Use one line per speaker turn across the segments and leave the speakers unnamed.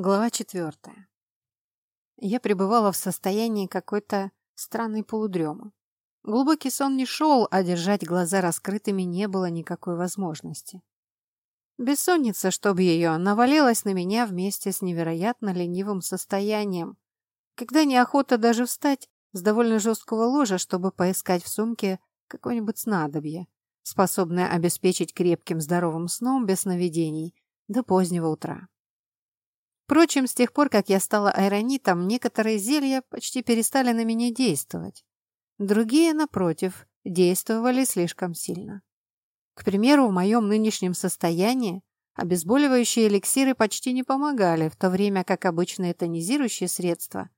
Глава четвертая. Я пребывала в состоянии какой-то странной полудремы. Глубокий сон не шел, а держать глаза раскрытыми не было никакой возможности. Бессонница, чтобы ее, навалилась на меня вместе с невероятно ленивым состоянием, когда неохота даже встать с довольно жесткого ложа, чтобы поискать в сумке какое-нибудь снадобье, способное обеспечить крепким здоровым сном без сновидений до позднего утра. Впрочем, с тех пор, как я стала айронитом, некоторые зелья почти перестали на меня действовать. Другие, напротив, действовали слишком сильно. К примеру, в моем нынешнем состоянии обезболивающие эликсиры почти не помогали, в то время как обычные тонизирующие средства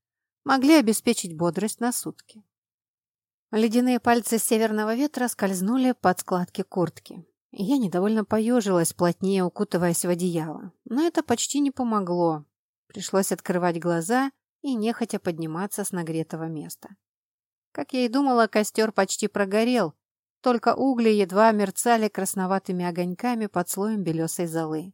могли обеспечить бодрость на сутки. Ледяные пальцы северного ветра скользнули под складки куртки. Я недовольно поежилась, плотнее укутываясь в одеяло. Но это почти не помогло. Пришлось открывать глаза и нехотя подниматься с нагретого места. Как я и думала, костер почти прогорел, только угли едва мерцали красноватыми огоньками под слоем белесой золы.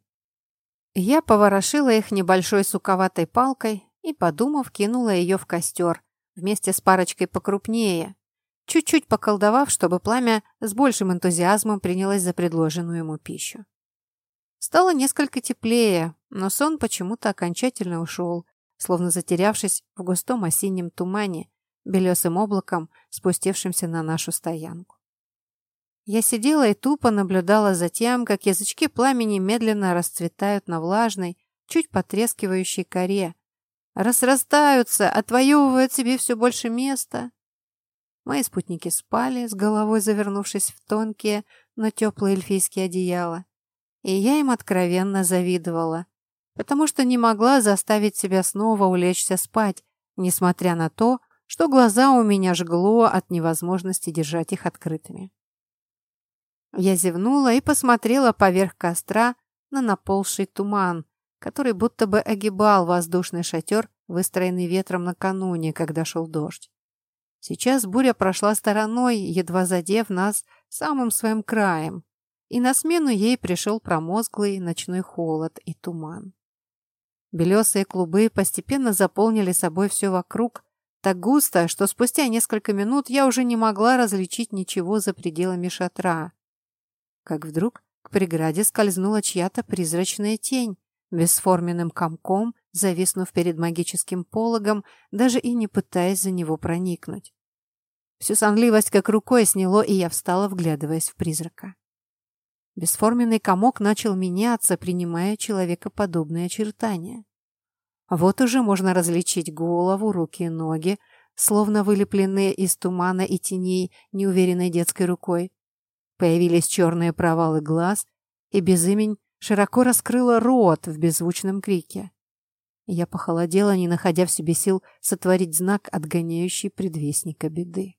Я поворошила их небольшой суковатой палкой и, подумав, кинула ее в костер вместе с парочкой покрупнее, чуть-чуть поколдовав, чтобы пламя с большим энтузиазмом принялось за предложенную ему пищу. Стало несколько теплее, но сон почему-то окончательно ушел, словно затерявшись в густом осеннем тумане, белесым облаком, спустившимся на нашу стоянку. Я сидела и тупо наблюдала за тем, как язычки пламени медленно расцветают на влажной, чуть потрескивающей коре, разрастаются, отвоевывают себе все больше места, Мои спутники спали, с головой завернувшись в тонкие, но теплые эльфийские одеяла. И я им откровенно завидовала, потому что не могла заставить себя снова улечься спать, несмотря на то, что глаза у меня жгло от невозможности держать их открытыми. Я зевнула и посмотрела поверх костра на наползший туман, который будто бы огибал воздушный шатер, выстроенный ветром накануне, когда шел дождь. Сейчас буря прошла стороной, едва задев нас самым своим краем, и на смену ей пришел промозглый ночной холод и туман. Белесые клубы постепенно заполнили собой все вокруг, так густо, что спустя несколько минут я уже не могла различить ничего за пределами шатра. Как вдруг к преграде скользнула чья-то призрачная тень, бесформенным комком, зависнув перед магическим пологом, даже и не пытаясь за него проникнуть. Всю сонливость как рукой сняло, и я встала, вглядываясь в призрака. Бесформенный комок начал меняться, принимая человекоподобные очертания. Вот уже можно различить голову, руки и ноги, словно вылепленные из тумана и теней неуверенной детской рукой. Появились черные провалы глаз, и безымень широко раскрыла рот в беззвучном крике. Я похолодела, не находя в себе сил сотворить знак, отгоняющий предвестника беды.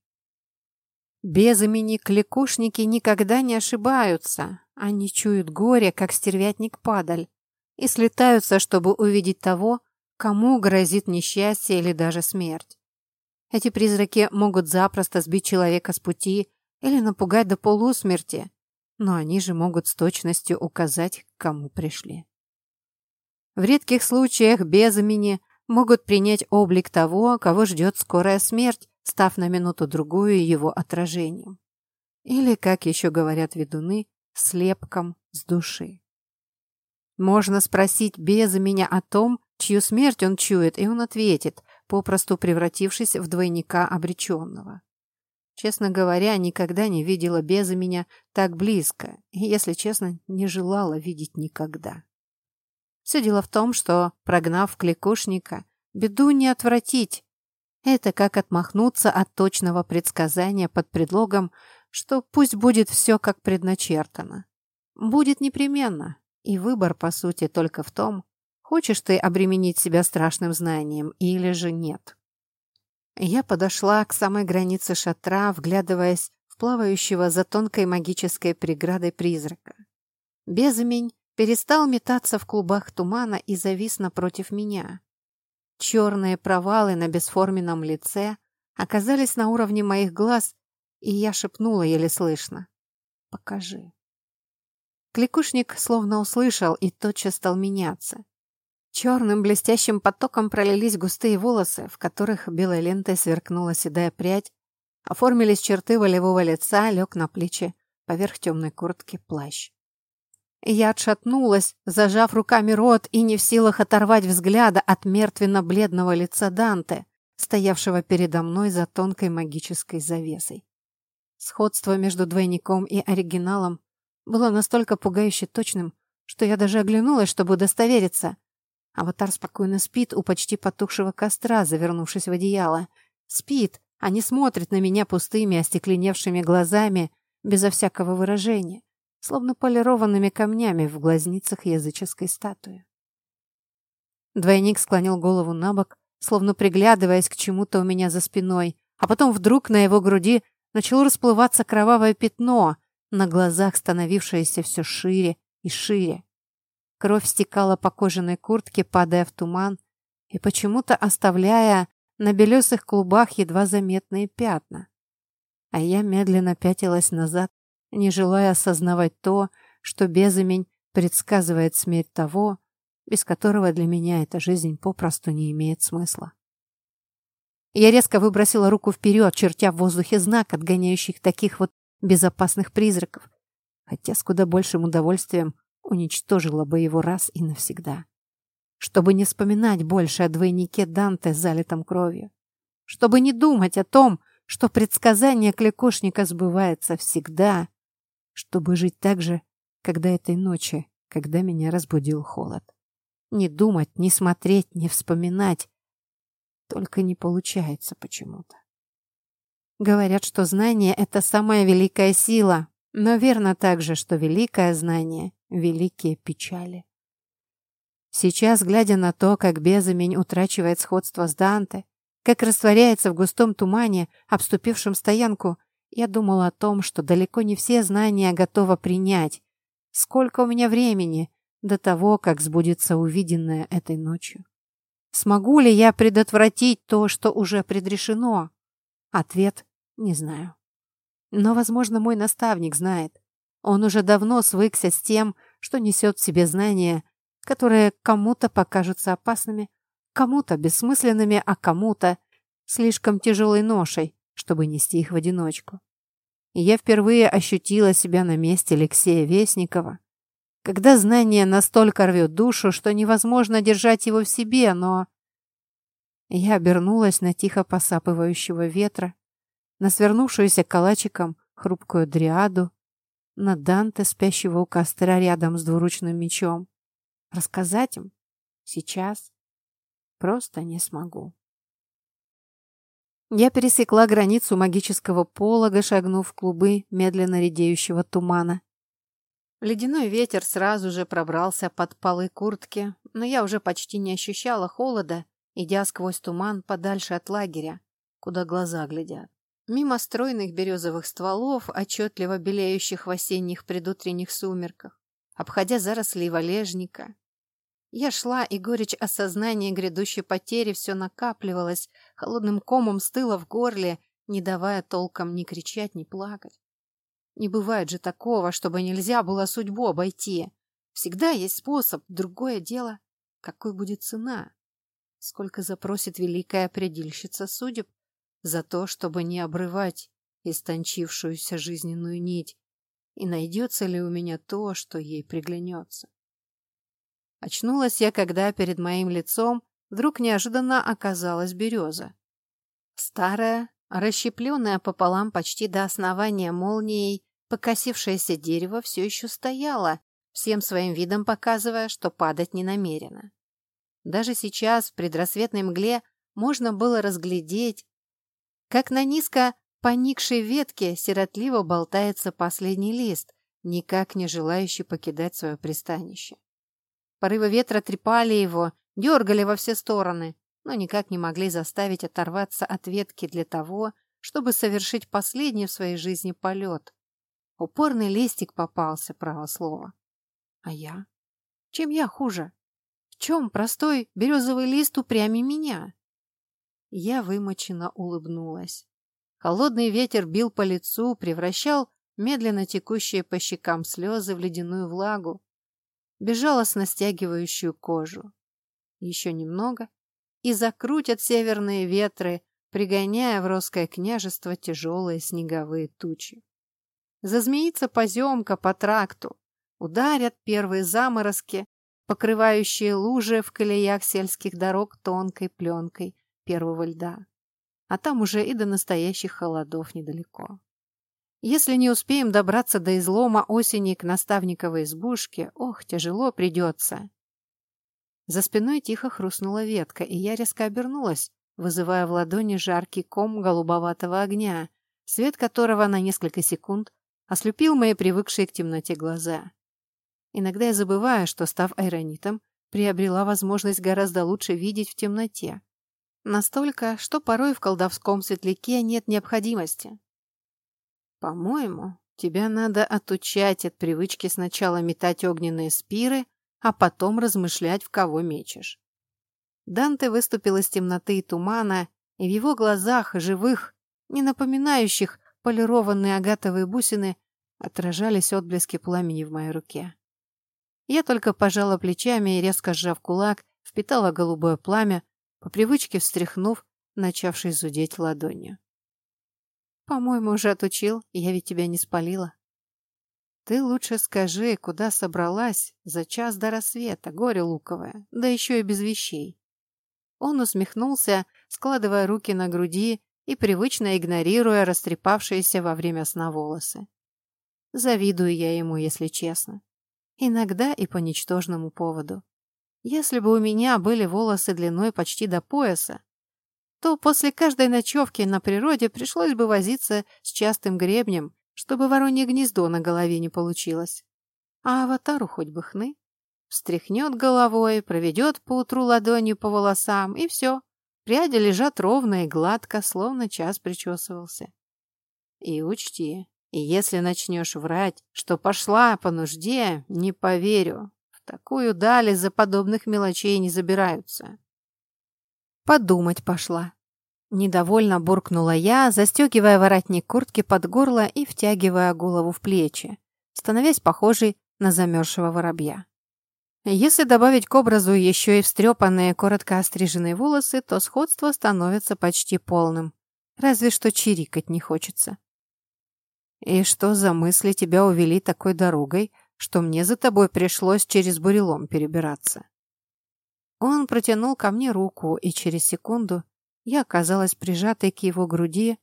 Без имени кликушники никогда не ошибаются. Они чуют горе, как стервятник-падаль, и слетаются, чтобы увидеть того, кому грозит несчастье или даже смерть. Эти призраки могут запросто сбить человека с пути или напугать до полусмерти, но они же могут с точностью указать, к кому пришли. В редких случаях без имени могут принять облик того, кого ждет скорая смерть, став на минуту-другую его отражением. Или, как еще говорят ведуны, слепком с души. Можно спросить без меня о том, чью смерть он чует, и он ответит, попросту превратившись в двойника обреченного. Честно говоря, никогда не видела без меня так близко, и, если честно, не желала видеть никогда. Все дело в том, что, прогнав кликушника, беду не отвратить, это как отмахнуться от точного предсказания под предлогом, что пусть будет все как предначертано. Будет непременно, и выбор, по сути, только в том, хочешь ты обременить себя страшным знанием или же нет. Я подошла к самой границе шатра, вглядываясь в плавающего за тонкой магической преградой призрака. Безымень перестал метаться в клубах тумана и завис напротив меня. Черные провалы на бесформенном лице оказались на уровне моих глаз, и я шепнула еле слышно. «Покажи». Кликушник словно услышал и тотчас стал меняться. Черным блестящим потоком пролились густые волосы, в которых белой лентой сверкнула седая прядь, оформились черты волевого лица, лег на плечи, поверх темной куртки плащ. Я отшатнулась, зажав руками рот и не в силах оторвать взгляда от мертвенно-бледного лица Данте, стоявшего передо мной за тонкой магической завесой. Сходство между двойником и оригиналом было настолько пугающе точным, что я даже оглянулась, чтобы удостовериться. Аватар спокойно спит у почти потухшего костра, завернувшись в одеяло. Спит, а не смотрит на меня пустыми, остекленевшими глазами, безо всякого выражения, словно полированными камнями в глазницах языческой статуи. Двойник склонил голову на бок, словно приглядываясь к чему-то у меня за спиной, а потом вдруг на его груди начало расплываться кровавое пятно, на глазах становившееся все шире и шире. Кровь стекала по кожаной куртке, падая в туман и почему-то оставляя на белесых клубах едва заметные пятна. А я медленно пятилась назад, не желая осознавать то, что безымень предсказывает смерть того, без которого для меня эта жизнь попросту не имеет смысла. Я резко выбросила руку вперед, чертя в воздухе знак, отгоняющих таких вот безопасных призраков, хотя с куда большим удовольствием уничтожила бы его раз и навсегда. Чтобы не вспоминать больше о двойнике Данте, залитом кровью. Чтобы не думать о том, что предсказание кликошника сбывается всегда. Чтобы жить так же, когда этой ночи, когда меня разбудил холод. Не думать, не смотреть, не вспоминать. Только не получается почему-то. Говорят, что знание — это самая великая сила, но верно также, что великое знание — великие печали. Сейчас, глядя на то, как безымень утрачивает сходство с Данте, как растворяется в густом тумане, обступившем стоянку, я думала о том, что далеко не все знания готова принять. Сколько у меня времени, до того, как сбудется увиденное этой ночью. Смогу ли я предотвратить то, что уже предрешено? Ответ – не знаю. Но, возможно, мой наставник знает. Он уже давно свыкся с тем, что несет в себе знания, которые кому-то покажутся опасными, кому-то бессмысленными, а кому-то слишком тяжелой ношей, чтобы нести их в одиночку. И я впервые ощутила себя на месте Алексея Вестникова, когда знание настолько рвет душу, что невозможно держать его в себе, но... Я обернулась на тихо посапывающего ветра, на свернувшуюся калачиком хрупкую дриаду, на Данте, спящего у костра рядом с двуручным мечом. Рассказать им? Сейчас? Просто не смогу. Я пересекла границу магического полога, шагнув в клубы медленно редеющего тумана. Ледяной ветер сразу же пробрался под полы куртки, но я уже почти не ощущала холода, идя сквозь туман подальше от лагеря, куда глаза глядят. Мимо стройных березовых стволов, отчетливо белеющих в осенних предутренних сумерках, обходя заросли валежника. Я шла, и горечь осознания грядущей потери все накапливалась, холодным комом стыла в горле, не давая толком ни кричать, ни плакать. Не бывает же такого, чтобы нельзя было судьбу обойти. Всегда есть способ, другое дело, какой будет цена. Сколько запросит великая предельщица судеб за то, чтобы не обрывать истончившуюся жизненную нить, и найдется ли у меня то, что ей приглянется. Очнулась я, когда перед моим лицом вдруг неожиданно оказалась береза. Старая, расщепленная пополам почти до основания молнией, Покосившееся дерево все еще стояло, всем своим видом показывая, что падать не намерено. Даже сейчас, в предрассветной мгле, можно было разглядеть, как на низко поникшей ветке сиротливо болтается последний лист, никак не желающий покидать свое пристанище. Порывы ветра трепали его, дергали во все стороны, но никак не могли заставить оторваться от ветки для того, чтобы совершить последний в своей жизни полет. Упорный листик попался, право слово. А я? Чем я хуже? В чем простой березовый лист упрями меня? Я вымоченно улыбнулась. Холодный ветер бил по лицу, превращал медленно текущие по щекам слезы в ледяную влагу, безжалостно стягивающую кожу. Еще немного, и закрутят северные ветры, пригоняя в Росское княжество тяжелые снеговые тучи. Зазмеится поземка по тракту, ударят первые заморозки, покрывающие лужи в колеях сельских дорог тонкой пленкой первого льда. А там уже и до настоящих холодов недалеко. Если не успеем добраться до излома осени к наставниковой избушке, ох, тяжело придется. За спиной тихо хрустнула ветка, и я резко обернулась, вызывая в ладони жаркий ком голубоватого огня, свет которого на несколько секунд ослепил мои привыкшие к темноте глаза. Иногда я забываю, что, став айронитом, приобрела возможность гораздо лучше видеть в темноте. Настолько, что порой в колдовском светляке нет необходимости. По-моему, тебя надо отучать от привычки сначала метать огненные спиры, а потом размышлять, в кого мечешь. Данте выступил из темноты и тумана, и в его глазах, живых, не напоминающих полированные агатовые бусины, отражались отблески пламени в моей руке. Я только пожала плечами и, резко сжав кулак, впитала голубое пламя, по привычке встряхнув, начавшей зудеть ладонью. «По-моему, уже отучил, я ведь тебя не спалила». «Ты лучше скажи, куда собралась за час до рассвета, горе луковое, да еще и без вещей». Он усмехнулся, складывая руки на груди и привычно игнорируя растрепавшиеся во время сна волосы. Завидую я ему, если честно. Иногда и по ничтожному поводу. Если бы у меня были волосы длиной почти до пояса, то после каждой ночевки на природе пришлось бы возиться с частым гребнем, чтобы воронье гнездо на голове не получилось. А аватару хоть бы хны. Встряхнет головой, проведет поутру ладонью по волосам, и все. Пряди лежат ровно и гладко, словно час причесывался. И учти, если начнешь врать, что пошла по нужде, не поверю. В такую дали за подобных мелочей не забираются. Подумать пошла. Недовольно буркнула я, застегивая воротник куртки под горло и втягивая голову в плечи, становясь похожей на замерзшего воробья. Если добавить к образу еще и встрепанные, коротко остриженные волосы, то сходство становится почти полным. Разве что чирикать не хочется. «И что за мысли тебя увели такой дорогой, что мне за тобой пришлось через бурелом перебираться?» Он протянул ко мне руку, и через секунду я оказалась прижатой к его груди,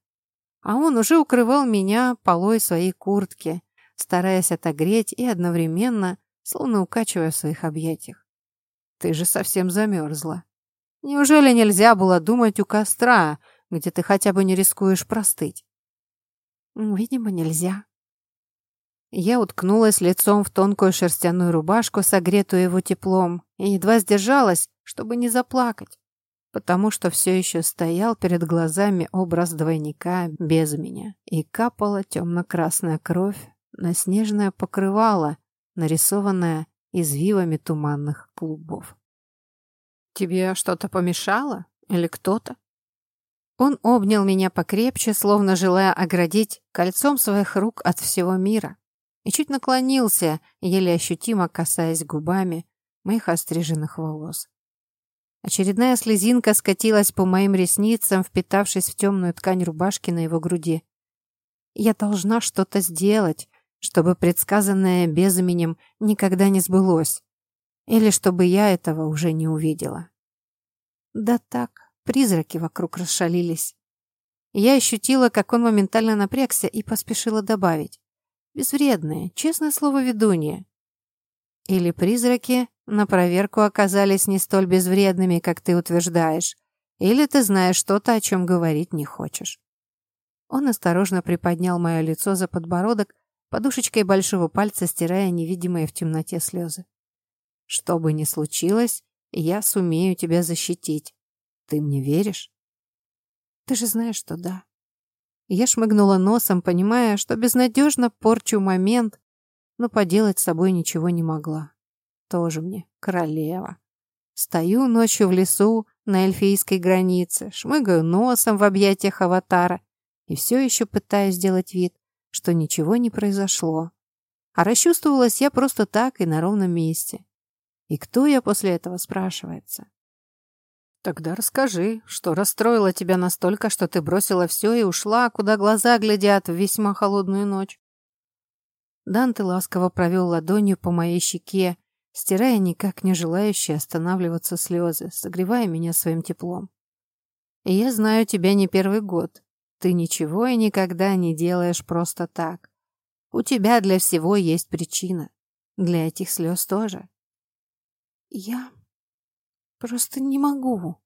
а он уже укрывал меня полой своей куртки, стараясь отогреть и одновременно, словно укачивая в своих объятиях. «Ты же совсем замерзла. Неужели нельзя было думать у костра, где ты хотя бы не рискуешь простыть?» «Видимо, нельзя», я уткнулась лицом в тонкую шерстяную рубашку, согретую его теплом, и едва сдержалась, чтобы не заплакать, потому что все еще стоял перед глазами образ двойника без меня, и капала темно-красная кровь на снежное покрывало, нарисованное извивами туманных клубов. «Тебе что-то помешало? Или кто-то?» Он обнял меня покрепче, словно желая оградить кольцом своих рук от всего мира и чуть наклонился, еле ощутимо касаясь губами моих остриженных волос. Очередная слезинка скатилась по моим ресницам, впитавшись в темную ткань рубашки на его груди. Я должна что-то сделать, чтобы предсказанное безыменем никогда не сбылось. Или чтобы я этого уже не увидела. Да так, призраки вокруг расшалились. Я ощутила, как он моментально напрягся и поспешила добавить. Безвредные, честное слово, ведунья. Или призраки на проверку оказались не столь безвредными, как ты утверждаешь, или ты знаешь что-то, о чем говорить не хочешь. Он осторожно приподнял мое лицо за подбородок, подушечкой большого пальца стирая невидимые в темноте слезы. Что бы ни случилось, я сумею тебя защитить. Ты мне веришь? Ты же знаешь, что да. Я шмыгнула носом, понимая, что безнадежно порчу момент, но поделать с собой ничего не могла. Тоже мне королева. Стою ночью в лесу на эльфийской границе, шмыгаю носом в объятиях аватара и все еще пытаюсь сделать вид, что ничего не произошло. А расчувствовалась я просто так и на ровном месте. И кто я после этого, спрашивается? Тогда расскажи, что расстроило тебя настолько, что ты бросила все и ушла, куда глаза глядят в весьма холодную ночь. Данте ласково провел ладонью по моей щеке, стирая никак не желающие останавливаться слезы, согревая меня своим теплом. Я знаю тебя не первый год. Ты ничего и никогда не делаешь просто так. У тебя для всего есть причина. Для этих слез тоже. Я просто не могу.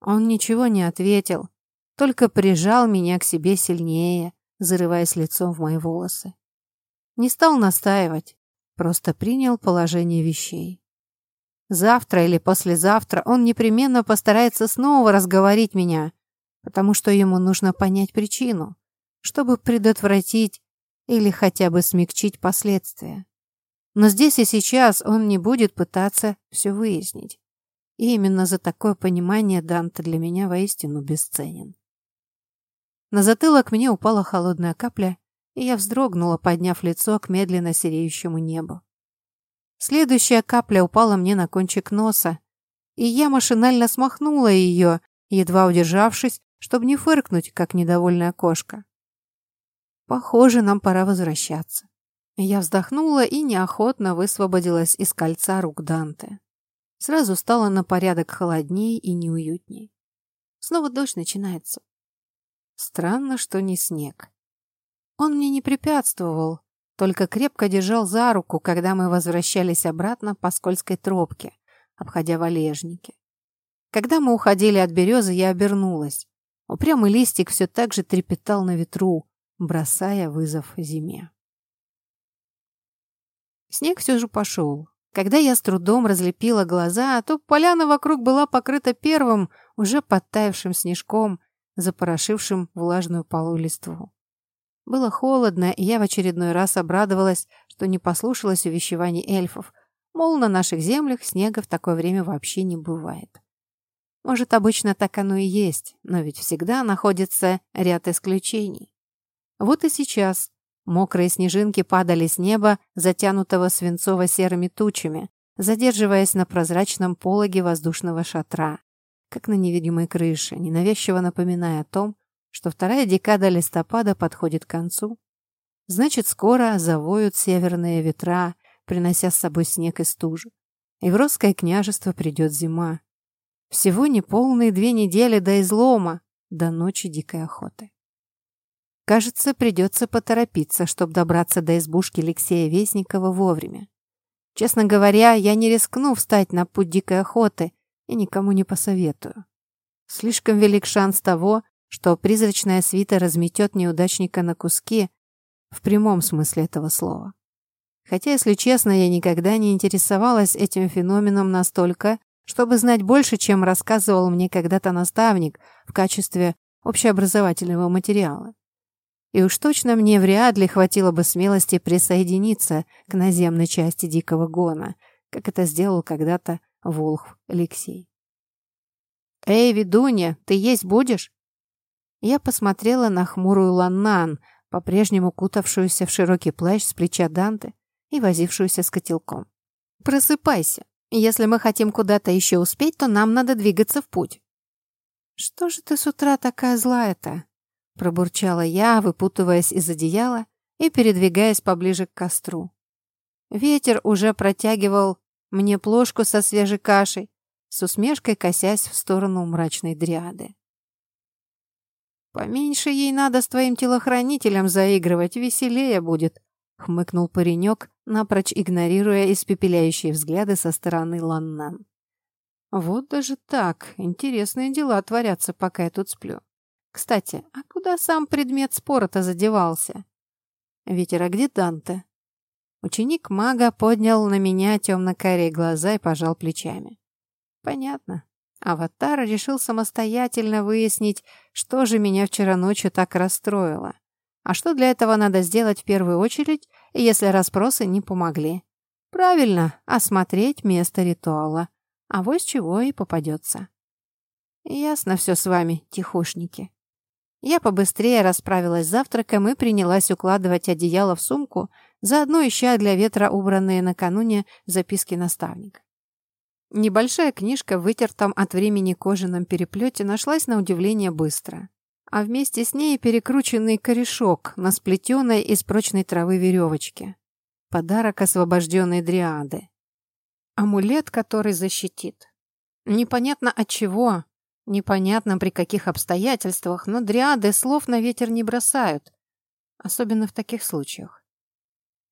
Он ничего не ответил, только прижал меня к себе сильнее, зарываясь лицом в мои волосы. Не стал настаивать, просто принял положение вещей. Завтра или послезавтра он непременно постарается снова разговорить меня, потому что ему нужно понять причину, чтобы предотвратить или хотя бы смягчить последствия. Но здесь и сейчас он не будет пытаться все выяснить. И именно за такое понимание Данте для меня воистину бесценен. На затылок мне упала холодная капля, и я вздрогнула, подняв лицо к медленно сереющему небу. Следующая капля упала мне на кончик носа, и я машинально смахнула ее, едва удержавшись, чтобы не фыркнуть, как недовольная кошка. Похоже, нам пора возвращаться. Я вздохнула и неохотно высвободилась из кольца рук Данте. Сразу стало на порядок холодней и неуютней. Снова дождь начинается. Странно, что не снег. Он мне не препятствовал, только крепко держал за руку, когда мы возвращались обратно по скользкой тропке, обходя валежники. Когда мы уходили от березы, я обернулась. Упрямый листик все так же трепетал на ветру, бросая вызов зиме. Снег все же пошел. Когда я с трудом разлепила глаза, то поляна вокруг была покрыта первым, уже подтаявшим снежком, запорошившим влажную полу листву. Было холодно, и я в очередной раз обрадовалась, что не послушалась увещеваний эльфов, мол, на наших землях снега в такое время вообще не бывает. Может, обычно так оно и есть, но ведь всегда находится ряд исключений. Вот и сейчас мокрые снежинки падали с неба, затянутого свинцово-серыми тучами, задерживаясь на прозрачном пологе воздушного шатра, как на невидимой крыше, ненавязчиво напоминая о том, что вторая декада листопада подходит к концу. Значит, скоро завоют северные ветра, принося с собой снег и стужу. И в Росское княжество придет зима. Всего неполные две недели до излома, до ночи дикой охоты. Кажется, придется поторопиться, чтобы добраться до избушки Алексея Вестникова вовремя. Честно говоря, я не рискну встать на путь дикой охоты и никому не посоветую. Слишком велик шанс того, что призрачная свита разметет неудачника на куски в прямом смысле этого слова. Хотя, если честно, я никогда не интересовалась этим феноменом настолько, чтобы знать больше, чем рассказывал мне когда-то наставник в качестве общеобразовательного материала. И уж точно мне вряд ли хватило бы смелости присоединиться к наземной части Дикого Гона, как это сделал когда-то Волхв Алексей. «Эй, ведунья, ты есть будешь?» Я посмотрела на хмурую Ланнан, по-прежнему кутавшуюся в широкий плащ с плеча Данте и возившуюся с котелком. «Просыпайся. Если мы хотим куда-то еще успеть, то нам надо двигаться в путь». «Что же ты с утра такая злая-то?» Пробурчала я, выпутываясь из одеяла и передвигаясь поближе к костру. Ветер уже протягивал мне плошку со свежей кашей, с усмешкой косясь в сторону мрачной дриады. «Поменьше ей надо с твоим телохранителем заигрывать, веселее будет», — хмыкнул паренек, напрочь игнорируя испепеляющие взгляды со стороны Ланнан. «Вот даже так. Интересные дела творятся, пока я тут сплю. Кстати, а куда сам предмет спора-то задевался? Ветер, а где Данте? Ученик мага поднял на меня темно-карие глаза и пожал плечами. Понятно. Аватар решил самостоятельно выяснить, что же меня вчера ночью так расстроило. А что для этого надо сделать в первую очередь, если расспросы не помогли? Правильно, осмотреть место ритуала. А вот с чего и попадется. Ясно все с вами, тихушники. Я побыстрее расправилась с завтраком и принялась укладывать одеяло в сумку, заодно ища для ветра убранные накануне записки наставника. Небольшая книжка в вытертом от времени кожаном переплете нашлась на удивление быстро. А вместе с ней перекрученный корешок на сплетенной из прочной травы веревочке. Подарок освобожденной дриады. Амулет, который защитит. Непонятно от чего, непонятно при каких обстоятельствах, но дриады слов на ветер не бросают. Особенно в таких случаях.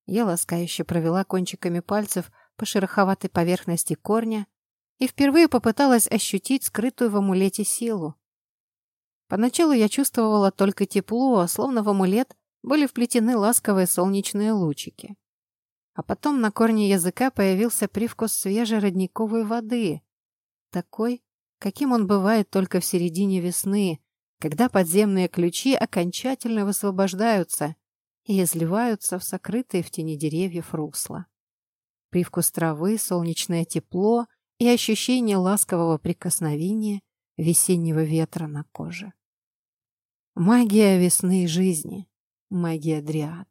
Я ласкающе провела кончиками пальцев по шероховатой поверхности корня и впервые попыталась ощутить скрытую в амулете силу. Поначалу я чувствовала только тепло, словно в амулет были вплетены ласковые солнечные лучики. А потом на корне языка появился привкус свежей родниковой воды, такой, каким он бывает только в середине весны, когда подземные ключи окончательно высвобождаются и изливаются в сокрытые в тени деревьев русла. Привкус травы, солнечное тепло и ощущение ласкового прикосновения весеннего ветра на коже. Магия весны и жизни. Магия дриад.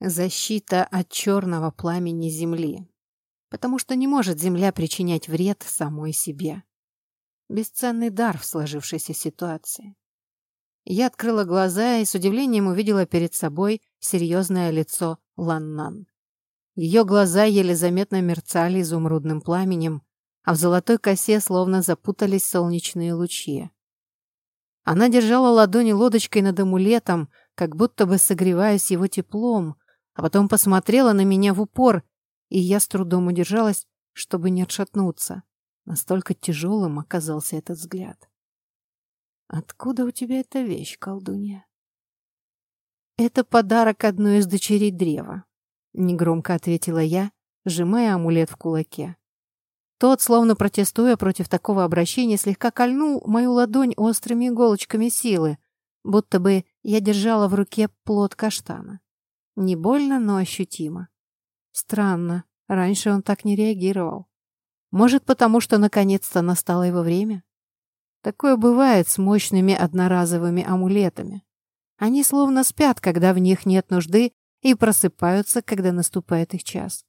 Защита от черного пламени земли. Потому что не может земля причинять вред самой себе. Бесценный дар в сложившейся ситуации. Я открыла глаза и с удивлением увидела перед собой серьезное лицо Ланнан. Ее глаза еле заметно мерцали изумрудным пламенем, а в золотой косе словно запутались солнечные лучи. Она держала ладони лодочкой над амулетом, как будто бы согреваясь его теплом, а потом посмотрела на меня в упор, и я с трудом удержалась, чтобы не отшатнуться. Настолько тяжелым оказался этот взгляд. «Откуда у тебя эта вещь, колдунья?» «Это подарок одной из дочерей древа», — негромко ответила я, сжимая амулет в кулаке. Тот, словно протестуя против такого обращения, слегка кольнул мою ладонь острыми иголочками силы, будто бы я держала в руке плод каштана. Не больно, но ощутимо. Странно, раньше он так не реагировал. Может, потому что наконец-то настало его время? Такое бывает с мощными одноразовыми амулетами. Они словно спят, когда в них нет нужды, и просыпаются, когда наступает их час.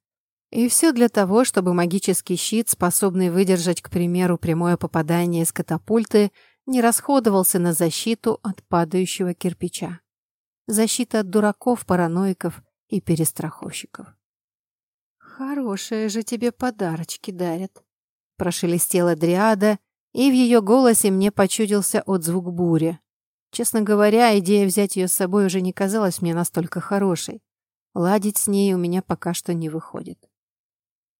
И все для того, чтобы магический щит, способный выдержать, к примеру, прямое попадание из катапульты, не расходовался на защиту от падающего кирпича. Защита от дураков, параноиков и перестраховщиков. «Хорошие же тебе подарочки дарят», — прошелестела Дриада, и в ее голосе мне почудился отзвук бури. Честно говоря, идея взять ее с собой уже не казалась мне настолько хорошей. Ладить с ней у меня пока что не выходит.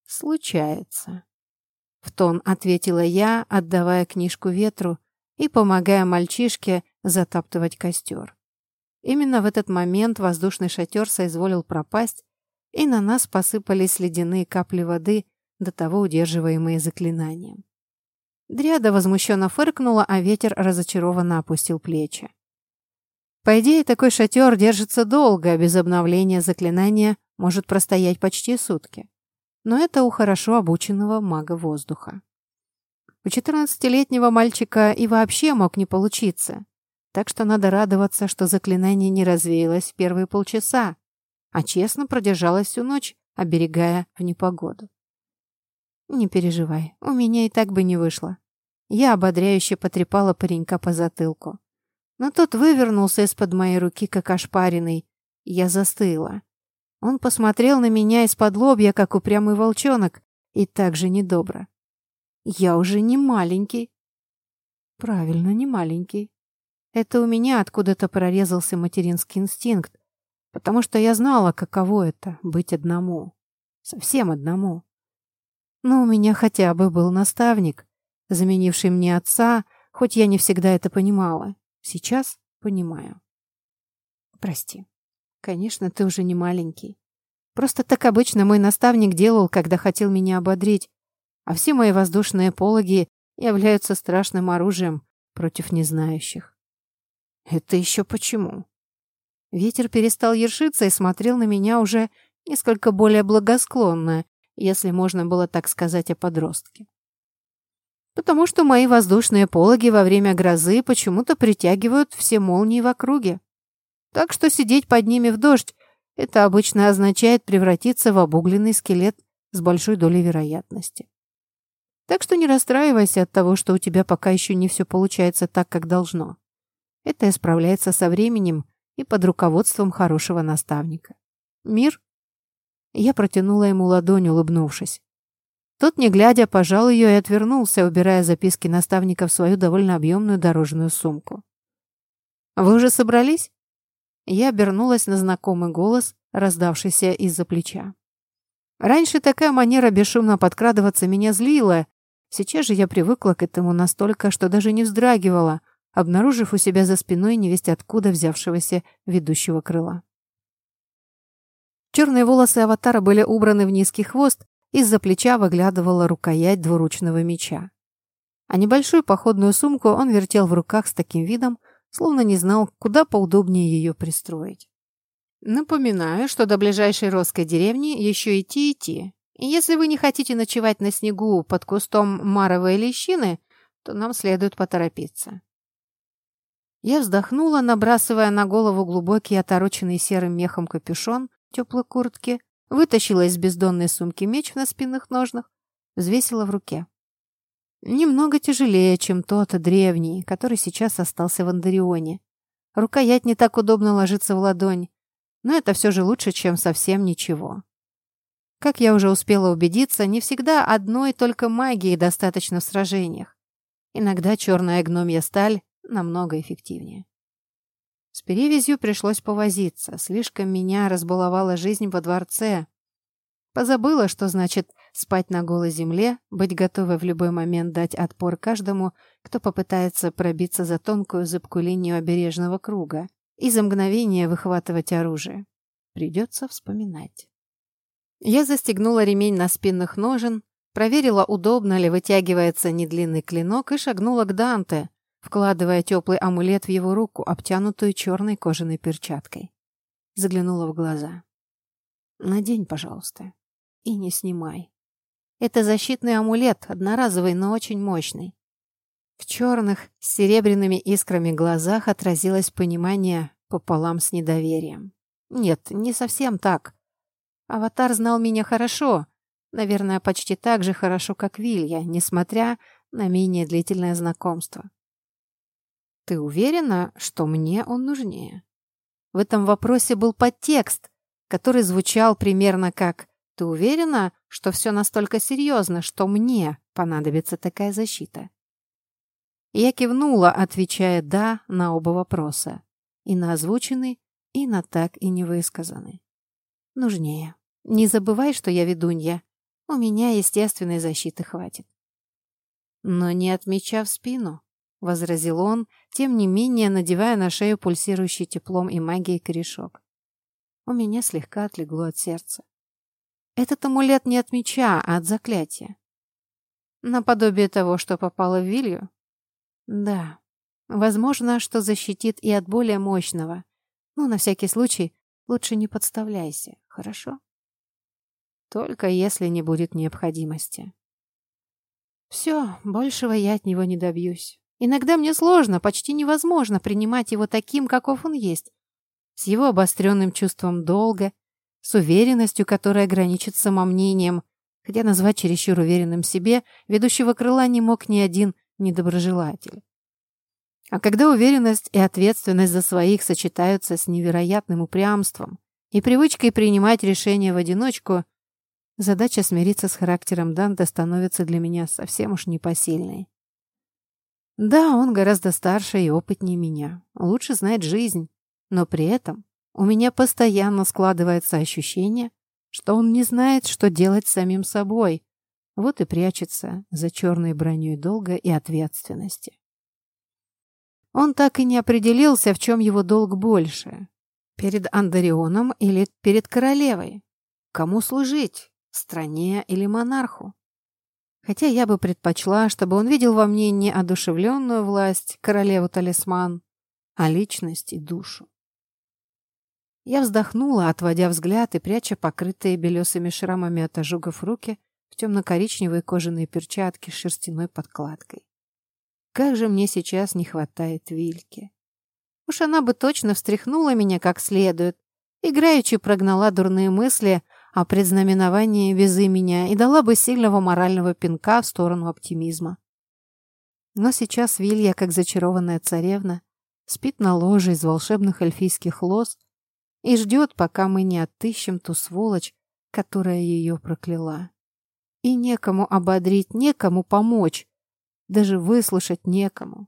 «Случается», — в тон ответила я, отдавая книжку ветру и помогая мальчишке затаптывать костер. Именно в этот момент воздушный шатер соизволил пропасть, и на нас посыпались ледяные капли воды, до того удерживаемые заклинанием. Дряда возмущенно фыркнула, а ветер разочарованно опустил плечи. По идее, такой шатер держится долго, а без обновления заклинания может простоять почти сутки но это у хорошо обученного мага воздуха. У 14-летнего мальчика и вообще мог не получиться, так что надо радоваться, что заклинание не развеялось в первые полчаса, а честно продержалось всю ночь, оберегая в непогоду. «Не переживай, у меня и так бы не вышло». Я ободряюще потрепала паренька по затылку. Но тот вывернулся из-под моей руки, как ошпаренный. Я застыла. Он посмотрел на меня из-под лобья, как упрямый волчонок, и так же недобро. «Я уже не маленький». «Правильно, не маленький. Это у меня откуда-то прорезался материнский инстинкт, потому что я знала, каково это — быть одному. Совсем одному. Но у меня хотя бы был наставник, заменивший мне отца, хоть я не всегда это понимала. Сейчас понимаю. Прости. Конечно, ты уже не маленький. Просто так обычно мой наставник делал, когда хотел меня ободрить, а все мои воздушные пологи являются страшным оружием против незнающих. Это еще почему? Ветер перестал ершиться и смотрел на меня уже несколько более благосклонно, если можно было так сказать о подростке. Потому что мои воздушные пологи во время грозы почему-то притягивают все молнии в округе. Так что сидеть под ними в дождь – это обычно означает превратиться в обугленный скелет с большой долей вероятности. Так что не расстраивайся от того, что у тебя пока еще не все получается так, как должно. Это исправляется со временем и под руководством хорошего наставника. Мир? Я протянула ему ладонь, улыбнувшись. Тот, не глядя, пожал ее и отвернулся, убирая записки наставника в свою довольно объемную дорожную сумку. «Вы уже собрались?» Я обернулась на знакомый голос, раздавшийся из-за плеча. Раньше такая манера бесшумно подкрадываться меня злила. Сейчас же я привыкла к этому настолько, что даже не вздрагивала, обнаружив у себя за спиной невесть откуда взявшегося ведущего крыла. Черные волосы аватара были убраны в низкий хвост, из-за плеча выглядывала рукоять двуручного меча. А небольшую походную сумку он вертел в руках с таким видом, словно не знал, куда поудобнее ее пристроить. Напоминаю, что до ближайшей Росской деревни еще идти-идти. И если вы не хотите ночевать на снегу под кустом маровой лещины, то нам следует поторопиться. Я вздохнула, набрасывая на голову глубокий, отороченный серым мехом капюшон теплой куртки, вытащила из бездонной сумки меч на спинных ножнах, взвесила в руке. Немного тяжелее, чем тот древний, который сейчас остался в Андарионе. Рукоять не так удобно ложится в ладонь, но это все же лучше, чем совсем ничего. Как я уже успела убедиться, не всегда одной только магии достаточно в сражениях. Иногда черная гномья сталь намного эффективнее. С перевязью пришлось повозиться, слишком меня разбаловала жизнь во дворце. Позабыла, что значит спать на голой земле, быть готовой в любой момент дать отпор каждому, кто попытается пробиться за тонкую зыбкую линию обережного круга и за мгновение выхватывать оружие. Придется вспоминать. Я застегнула ремень на спинных ножен, проверила, удобно ли вытягивается недлинный клинок и шагнула к Данте, вкладывая теплый амулет в его руку, обтянутую черной кожаной перчаткой. Заглянула в глаза. «Надень, пожалуйста, и не снимай. Это защитный амулет, одноразовый, но очень мощный. В черных, с серебряными искрами глазах отразилось понимание пополам с недоверием. Нет, не совсем так. Аватар знал меня хорошо, наверное, почти так же хорошо, как Вилья, несмотря на менее длительное знакомство. Ты уверена, что мне он нужнее? В этом вопросе был подтекст, который звучал примерно как «Ты уверена, что все настолько серьезно, что мне понадобится такая защита?» Я кивнула, отвечая «да» на оба вопроса. И на озвученный, и на так и не высказанный. Нужнее. Не забывай, что я ведунья. У меня естественной защиты хватит. Но не от меча в спину, — возразил он, тем не менее надевая на шею пульсирующий теплом и магией корешок. У меня слегка отлегло от сердца. Этот амулет не от меча, а от заклятия. Наподобие того, что попало в Вилью, да, возможно, что защитит и от более мощного. Но на всякий случай лучше не подставляйся, хорошо? Только если не будет необходимости. Все, большего я от него не добьюсь. Иногда мне сложно, почти невозможно принимать его таким, каков он есть. С его обостренным чувством долга, с уверенностью, которая граничит самомнением, хотя назвать чересчур уверенным себе ведущего крыла не мог ни один недоброжелатель. А когда уверенность и ответственность за своих сочетаются с невероятным упрямством и привычкой принимать решения в одиночку, задача смириться с характером Данте становится для меня совсем уж непосильной. Да, он гораздо старше и опытнее меня, лучше знает жизнь, но при этом у меня постоянно складывается ощущение, что он не знает, что делать с самим собой, вот и прячется за черной броней долга и ответственности. Он так и не определился, в чем его долг больше. Перед Андарионом или перед королевой? Кому служить? Стране или монарху? Хотя я бы предпочла, чтобы он видел во мне не одушевленную власть, королеву-талисман, а личность и душу. Я вздохнула, отводя взгляд и пряча покрытые белесыми шрамами от ожогов руки в темно-коричневые кожаные перчатки с шерстяной подкладкой. Как же мне сейчас не хватает Вильки. Уж она бы точно встряхнула меня как следует, играючи прогнала дурные мысли, а предзнаменование везы меня и дала бы сильного морального пинка в сторону оптимизма. Но сейчас Вилья, как зачарованная царевна, спит на ложе из волшебных эльфийских лоз и ждет, пока мы не отыщем ту сволочь, которая ее прокляла. И некому ободрить, некому помочь, даже выслушать некому.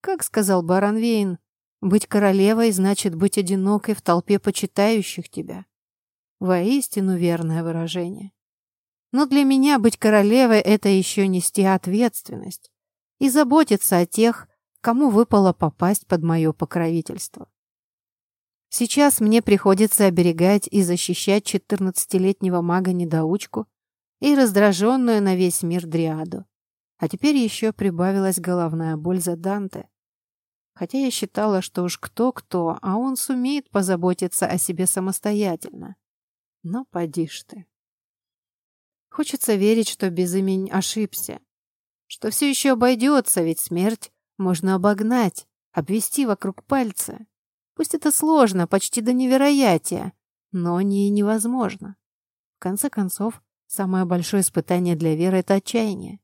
Как сказал барон Вейн, быть королевой значит быть одинокой в толпе почитающих тебя. Воистину верное выражение. Но для меня быть королевой — это еще нести ответственность и заботиться о тех, кому выпало попасть под мое покровительство. Сейчас мне приходится оберегать и защищать четырнадцатилетнего мага-недоучку и раздраженную на весь мир дриаду. А теперь еще прибавилась головная боль за Данте. Хотя я считала, что уж кто-кто, а он сумеет позаботиться о себе самостоятельно. Но поди ж ты. Хочется верить, что безымень ошибся. Что все еще обойдется, ведь смерть можно обогнать, обвести вокруг пальца. Пусть это сложно, почти до невероятия, но не невозможно. В конце концов, самое большое испытание для веры — это отчаяние.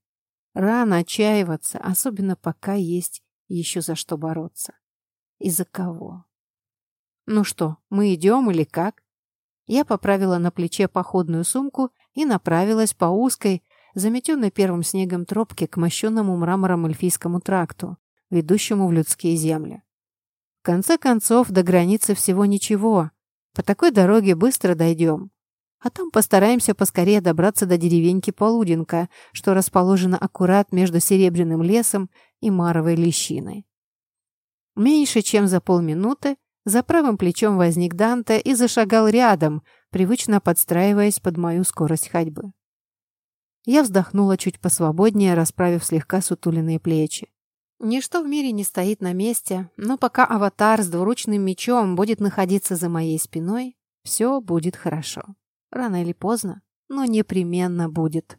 Рано отчаиваться, особенно пока есть еще за что бороться. И за кого? Ну что, мы идем или как? Я поправила на плече походную сумку и направилась по узкой, заметенной первым снегом тропке к мощенному мрамором эльфийскому тракту, ведущему в людские земли. В конце концов, до границы всего ничего. По такой дороге быстро дойдем. А там постараемся поскорее добраться до деревеньки Полуденка, что расположена аккурат между Серебряным лесом и Маровой лещиной. Меньше чем за полминуты за правым плечом возник Данте и зашагал рядом, привычно подстраиваясь под мою скорость ходьбы. Я вздохнула чуть посвободнее, расправив слегка сутуленные плечи. Ничто в мире не стоит на месте, но пока аватар с двуручным мечом будет находиться за моей спиной, все будет хорошо. Рано или поздно, но непременно будет.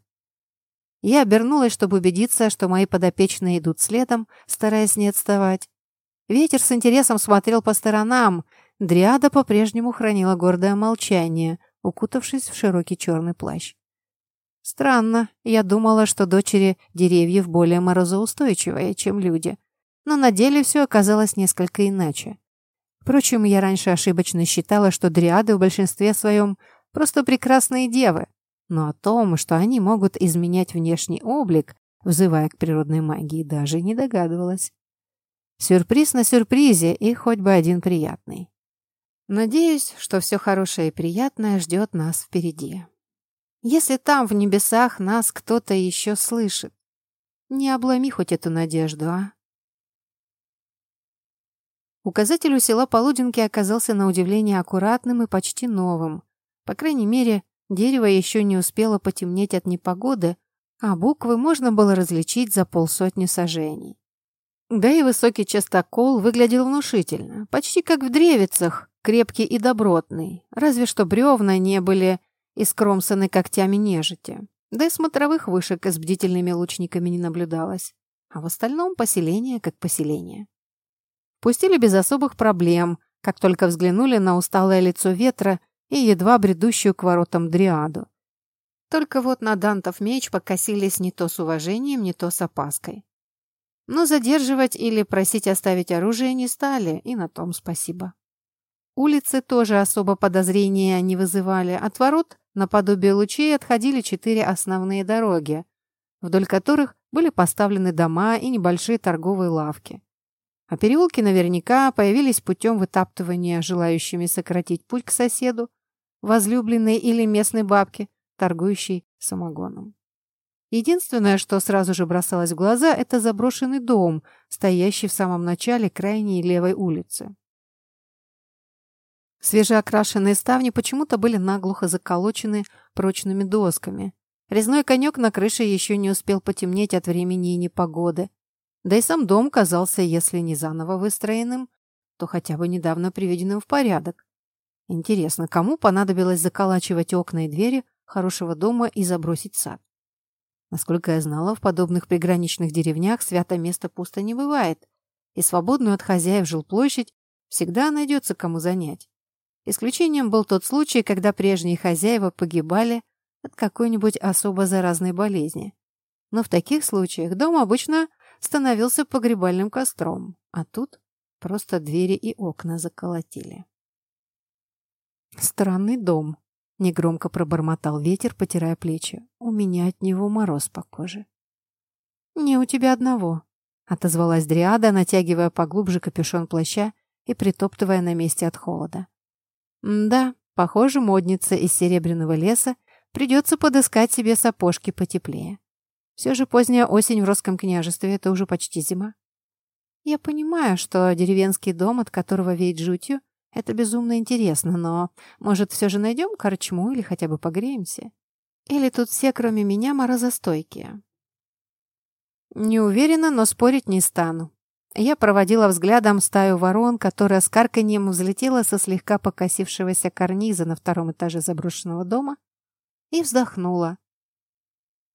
Я обернулась, чтобы убедиться, что мои подопечные идут следом, стараясь не отставать. Ветер с интересом смотрел по сторонам. Дриада по-прежнему хранила гордое молчание, укутавшись в широкий черный плащ. Странно, я думала, что дочери деревьев более морозоустойчивые, чем люди. Но на деле все оказалось несколько иначе. Впрочем, я раньше ошибочно считала, что дриады в большинстве своем Просто прекрасные девы. Но о том, что они могут изменять внешний облик, взывая к природной магии, даже не догадывалась. Сюрприз на сюрпризе и хоть бы один приятный. Надеюсь, что все хорошее и приятное ждет нас впереди. Если там, в небесах, нас кто-то еще слышит, не обломи хоть эту надежду, а? Указатель у села Полуденки оказался на удивление аккуратным и почти новым. По крайней мере, дерево еще не успело потемнеть от непогоды, а буквы можно было различить за полсотни сажений. Да и высокий частокол выглядел внушительно, почти как в древицах, крепкий и добротный, разве что бревна не были искромсаны когтями нежити. Да и смотровых вышек с бдительными лучниками не наблюдалось. А в остальном поселение как поселение. Пустили без особых проблем, как только взглянули на усталое лицо ветра и едва бредущую к воротам дриаду. Только вот на Дантов меч покосились не то с уважением, не то с опаской. Но задерживать или просить оставить оружие не стали, и на том спасибо. Улицы тоже особо подозрения не вызывали. От ворот, наподобие лучей, отходили четыре основные дороги, вдоль которых были поставлены дома и небольшие торговые лавки. А переулки наверняка появились путем вытаптывания желающими сократить путь к соседу, возлюбленной или местной бабке, торгующей самогоном. Единственное, что сразу же бросалось в глаза, это заброшенный дом, стоящий в самом начале крайней левой улицы. Свежеокрашенные ставни почему-то были наглухо заколочены прочными досками. Резной конек на крыше еще не успел потемнеть от времени и непогоды. Да и сам дом казался, если не заново выстроенным, то хотя бы недавно приведенным в порядок. Интересно, кому понадобилось заколачивать окна и двери хорошего дома и забросить сад? Насколько я знала, в подобных приграничных деревнях свято место пусто не бывает, и свободную от хозяев жилплощадь всегда найдется кому занять. Исключением был тот случай, когда прежние хозяева погибали от какой-нибудь особо заразной болезни. Но в таких случаях дом обычно становился погребальным костром, а тут просто двери и окна заколотили. «Странный дом», — негромко пробормотал ветер, потирая плечи. «У меня от него мороз по коже». «Не у тебя одного», — отозвалась Дриада, натягивая поглубже капюшон плаща и притоптывая на месте от холода. «Да, похоже, модница из серебряного леса придется подыскать себе сапожки потеплее. Все же поздняя осень в Росском княжестве — это уже почти зима. Я понимаю, что деревенский дом, от которого веет жутью, это безумно интересно, но, может, все же найдем корчму или хотя бы погреемся? Или тут все, кроме меня, морозостойкие? Не уверена, но спорить не стану. Я проводила взглядом стаю ворон, которая с карканьем взлетела со слегка покосившегося карниза на втором этаже заброшенного дома и вздохнула.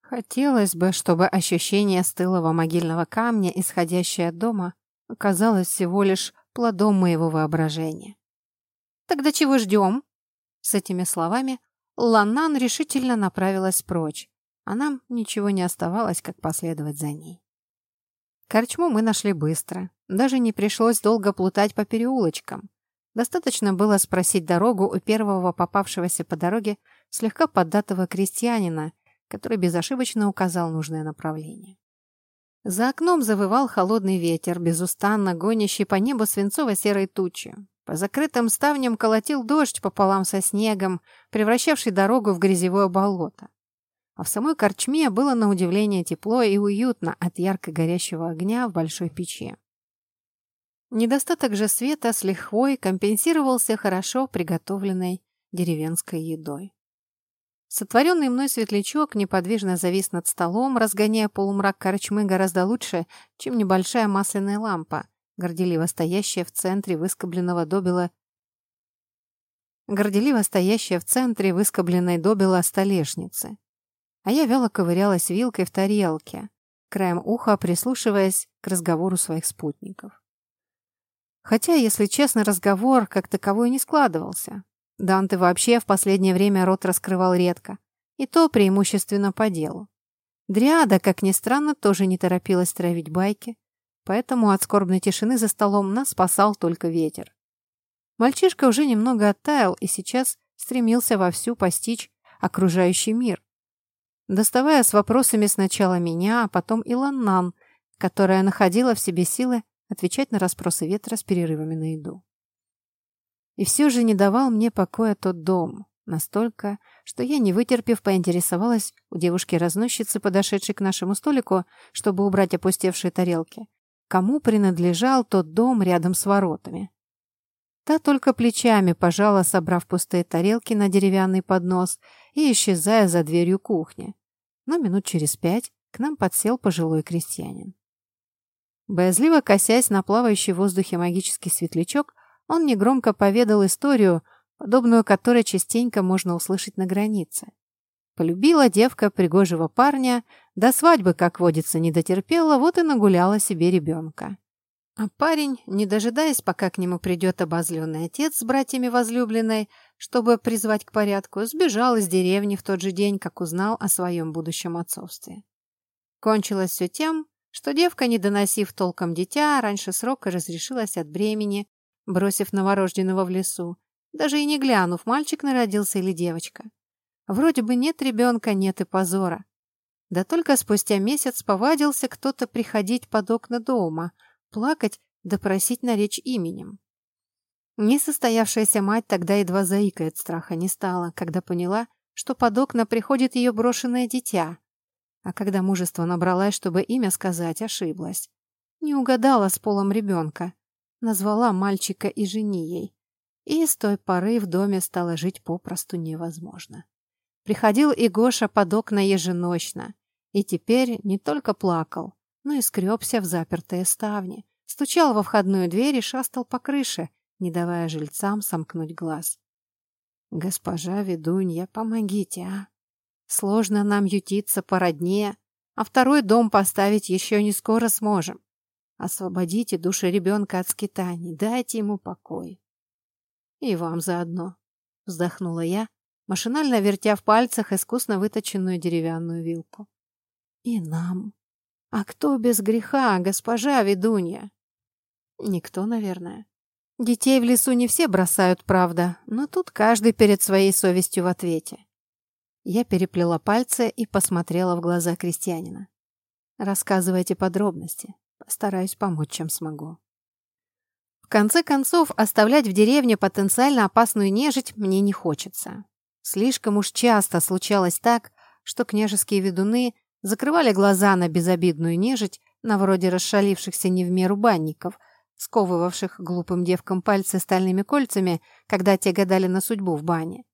Хотелось бы, чтобы ощущение стылого могильного камня, исходящее от дома, оказалось всего лишь плодом моего воображения. «Тогда чего ждем?» С этими словами Ланнан решительно направилась прочь, а нам ничего не оставалось, как последовать за ней. Корчму мы нашли быстро. Даже не пришлось долго плутать по переулочкам. Достаточно было спросить дорогу у первого попавшегося по дороге слегка поддатого крестьянина, который безошибочно указал нужное направление. За окном завывал холодный ветер, безустанно гонящий по небу свинцово-серой тучи. По закрытым ставням колотил дождь пополам со снегом, превращавший дорогу в грязевое болото. А в самой корчме было на удивление тепло и уютно от ярко горящего огня в большой печи. Недостаток же света с лихвой компенсировался хорошо приготовленной деревенской едой. Сотворенный мной светлячок неподвижно завис над столом, разгоняя полумрак корчмы гораздо лучше, чем небольшая масляная лампа, горделиво стоящая в центре выскобленного добела горделиво стоящая в центре выскобленной добела столешницы. А я вяло ковырялась вилкой в тарелке, краем уха прислушиваясь к разговору своих спутников. Хотя, если честно, разговор как таковой не складывался. Данте вообще в последнее время рот раскрывал редко, и то преимущественно по делу. Дриада, как ни странно, тоже не торопилась травить байки, поэтому от скорбной тишины за столом нас спасал только ветер. Мальчишка уже немного оттаял и сейчас стремился вовсю постичь окружающий мир, доставая с вопросами сначала меня, а потом и Ланнан, которая находила в себе силы отвечать на расспросы ветра с перерывами на еду. И все же не давал мне покоя тот дом, настолько, что я, не вытерпев, поинтересовалась у девушки-разносчицы, подошедшей к нашему столику, чтобы убрать опустевшие тарелки, кому принадлежал тот дом рядом с воротами. Та только плечами пожала, собрав пустые тарелки на деревянный поднос и исчезая за дверью кухни. Но минут через пять к нам подсел пожилой крестьянин. Боязливо косясь на плавающий в воздухе магический светлячок, он негромко поведал историю, подобную которой частенько можно услышать на границе. Полюбила девка пригожего парня, до свадьбы, как водится, не дотерпела, вот и нагуляла себе ребенка. А парень, не дожидаясь, пока к нему придет обозленный отец с братьями возлюбленной, чтобы призвать к порядку, сбежал из деревни в тот же день, как узнал о своем будущем отцовстве. Кончилось все тем, что девка, не доносив толком дитя, раньше срока разрешилась от бремени, бросив новорожденного в лесу, даже и не глянув, мальчик народился или девочка. Вроде бы нет ребенка, нет и позора. Да только спустя месяц повадился кто-то приходить под окна дома, плакать да просить наречь именем. Несостоявшаяся мать тогда едва заикает страха не стала, когда поняла, что под окна приходит ее брошенное дитя. А когда мужество набралась, чтобы имя сказать, ошиблась. Не угадала с полом ребенка. Назвала мальчика и жени И с той поры в доме стало жить попросту невозможно. Приходил и Гоша под окна еженочно, и теперь не только плакал, но и скребся в запертые ставни, стучал во входную дверь и шастал по крыше, не давая жильцам сомкнуть глаз. «Госпожа ведунья, помогите, а! Сложно нам ютиться по родне, а второй дом поставить еще не скоро сможем. Освободите души ребенка от скитаний, дайте ему покой». «И вам заодно», — вздохнула я, машинально вертя в пальцах искусно выточенную деревянную вилку. «И нам. А кто без греха, госпожа ведунья?» «Никто, наверное. Детей в лесу не все бросают, правда, но тут каждый перед своей совестью в ответе». Я переплела пальцы и посмотрела в глаза крестьянина. «Рассказывайте подробности. Постараюсь помочь, чем смогу». В конце концов, оставлять в деревне потенциально опасную нежить мне не хочется. Слишком уж часто случалось так, что княжеские ведуны закрывали глаза на безобидную нежить, на вроде расшалившихся не в меру банников, сковывавших глупым девкам пальцы стальными кольцами, когда те гадали на судьбу в бане.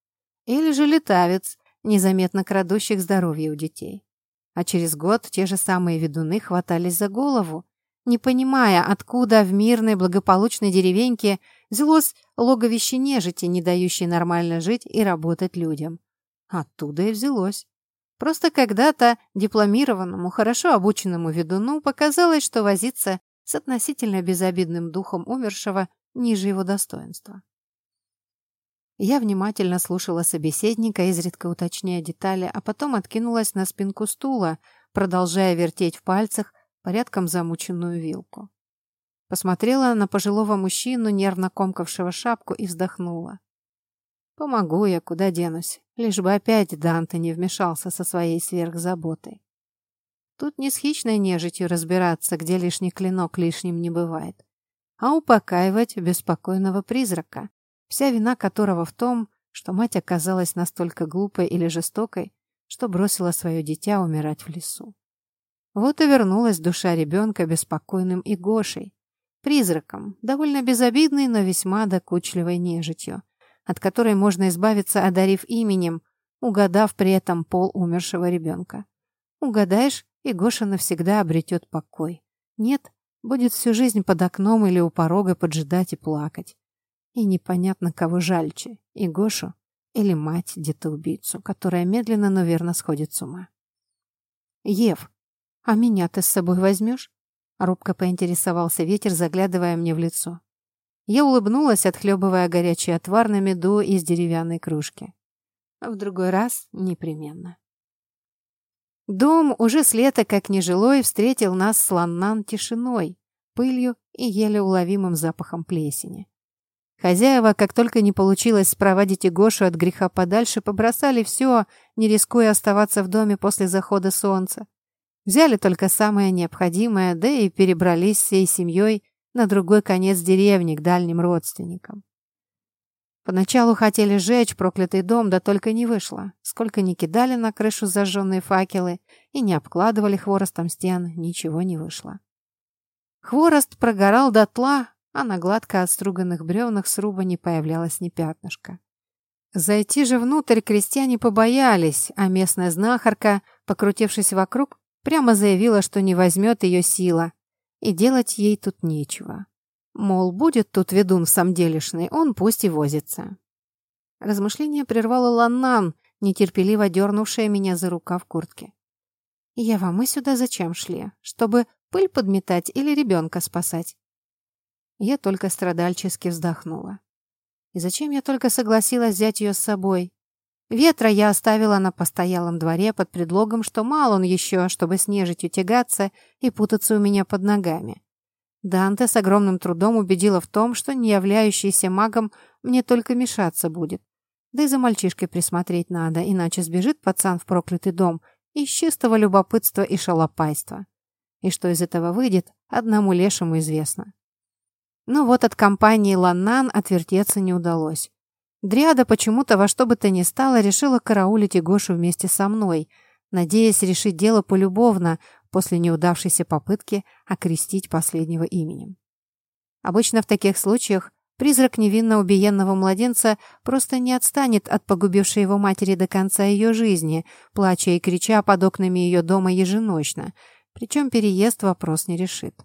Или же летавец, незаметно крадущих здоровье у детей. А через год те же самые ведуны хватались за голову, не понимая, откуда в мирной благополучной деревеньке взялось логовище нежити, не дающее нормально жить и работать людям. Оттуда и взялось. Просто когда-то дипломированному, хорошо обученному ведуну показалось, что возиться с относительно безобидным духом умершего ниже его достоинства. Я внимательно слушала собеседника, изредка уточняя детали, а потом откинулась на спинку стула, продолжая вертеть в пальцах порядком замученную вилку. Посмотрела на пожилого мужчину, нервно комкавшего шапку, и вздохнула. Помогу я, куда денусь, лишь бы опять Данте не вмешался со своей сверхзаботой. Тут не с хищной нежитью разбираться, где лишний клинок лишним не бывает, а упокаивать беспокойного призрака, вся вина которого в том, что мать оказалась настолько глупой или жестокой, что бросила свое дитя умирать в лесу. Вот и вернулась душа ребенка беспокойным и Гошей, призраком, довольно безобидной, но весьма докучливой нежитью, от которой можно избавиться, одарив именем, угадав при этом пол умершего ребенка. Угадаешь, и Гоша навсегда обретет покой. Нет, будет всю жизнь под окном или у порога поджидать и плакать. И непонятно, кого жальче, и Гошу или мать детоубийцу, которая медленно, но верно сходит с ума. «Ев, а меня ты с собой возьмешь?» Робко поинтересовался ветер, заглядывая мне в лицо. Я улыбнулась, отхлебывая горячий отвар на меду из деревянной кружки. В другой раз непременно. Дом уже с лета, как нежилой, встретил нас с ланнан тишиной, пылью и еле уловимым запахом плесени. Хозяева, как только не получилось спроводить Игошу от греха подальше, побросали все, не рискуя оставаться в доме после захода солнца. Взяли только самое необходимое, да и перебрались всей семьей на другой конец деревни к дальним родственникам. Поначалу хотели сжечь проклятый дом, да только не вышло. Сколько ни кидали на крышу зажженные факелы и не обкладывали хворостом стен, ничего не вышло. Хворост прогорал дотла, а на гладко отструганных бревнах сруба не появлялось ни пятнышка. Зайти же внутрь крестьяне побоялись, а местная знахарка, покрутившись вокруг, прямо заявила, что не возьмет ее сила, и делать ей тут нечего. Мол, будет тут ведун самделишный, он пусть и возится. Размышление прервало Ланнан, нетерпеливо дернувшая меня за рука в куртке. «Ева, мы сюда зачем шли? Чтобы пыль подметать или ребенка спасать?» Я только страдальчески вздохнула. И зачем я только согласилась взять ее с собой? Ветра я оставила на постоялом дворе под предлогом, что мало он еще, чтобы с нежитью тягаться и путаться у меня под ногами. Данте с огромным трудом убедила в том, что не являющийся магом мне только мешаться будет. Да и за мальчишкой присмотреть надо, иначе сбежит пацан в проклятый дом из чистого любопытства и шалопайства. И что из этого выйдет, одному лешему известно. Но вот от компании Ланнан отвертеться не удалось. Дриада почему-то во что бы то ни стало решила караулить Игошу вместе со мной, надеясь решить дело полюбовно после неудавшейся попытки окрестить последнего именем. Обычно в таких случаях призрак невинно убиенного младенца просто не отстанет от погубившей его матери до конца ее жизни, плача и крича под окнами ее дома еженочно, причем переезд вопрос не решит.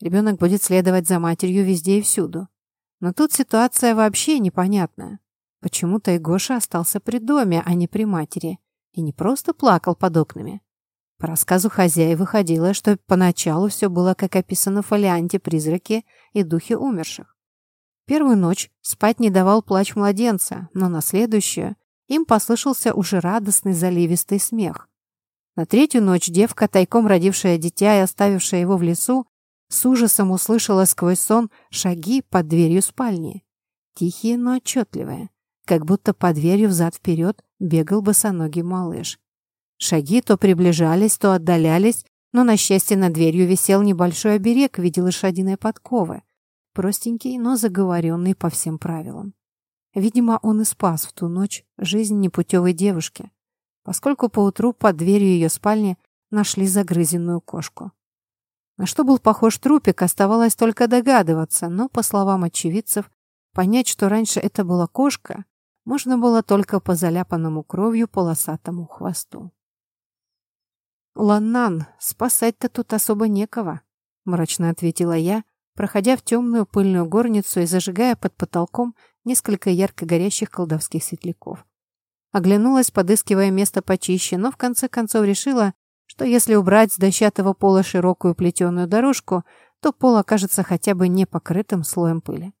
Ребенок будет следовать за матерью везде и всюду. Но тут ситуация вообще непонятная. Почему-то и Гоша остался при доме, а не при матери. И не просто плакал под окнами. По рассказу хозяев выходило, что поначалу все было, как описано в фолианте «Призраки и духи умерших». Первую ночь спать не давал плач младенца, но на следующую им послышался уже радостный заливистый смех. На третью ночь девка, тайком родившая дитя и оставившая его в лесу, с ужасом услышала сквозь сон шаги под дверью спальни. Тихие, но отчетливые, как будто под дверью взад-вперед бегал босоногий малыш. Шаги то приближались, то отдалялись, но, на счастье, над дверью висел небольшой оберег в виде лошадиной подковы, простенький, но заговоренный по всем правилам. Видимо, он и спас в ту ночь жизнь непутевой девушки, поскольку поутру под дверью ее спальни нашли загрызенную кошку. На что был похож трупик, оставалось только догадываться, но, по словам очевидцев, понять, что раньше это была кошка, можно было только по заляпанному кровью полосатому хвосту. «Ланнан, спасать-то тут особо некого», — мрачно ответила я, проходя в темную пыльную горницу и зажигая под потолком несколько ярко горящих колдовских светляков. Оглянулась, подыскивая место почище, но в конце концов решила, что если убрать с дощатого пола широкую плетеную дорожку, то пол окажется хотя бы не покрытым слоем пыли.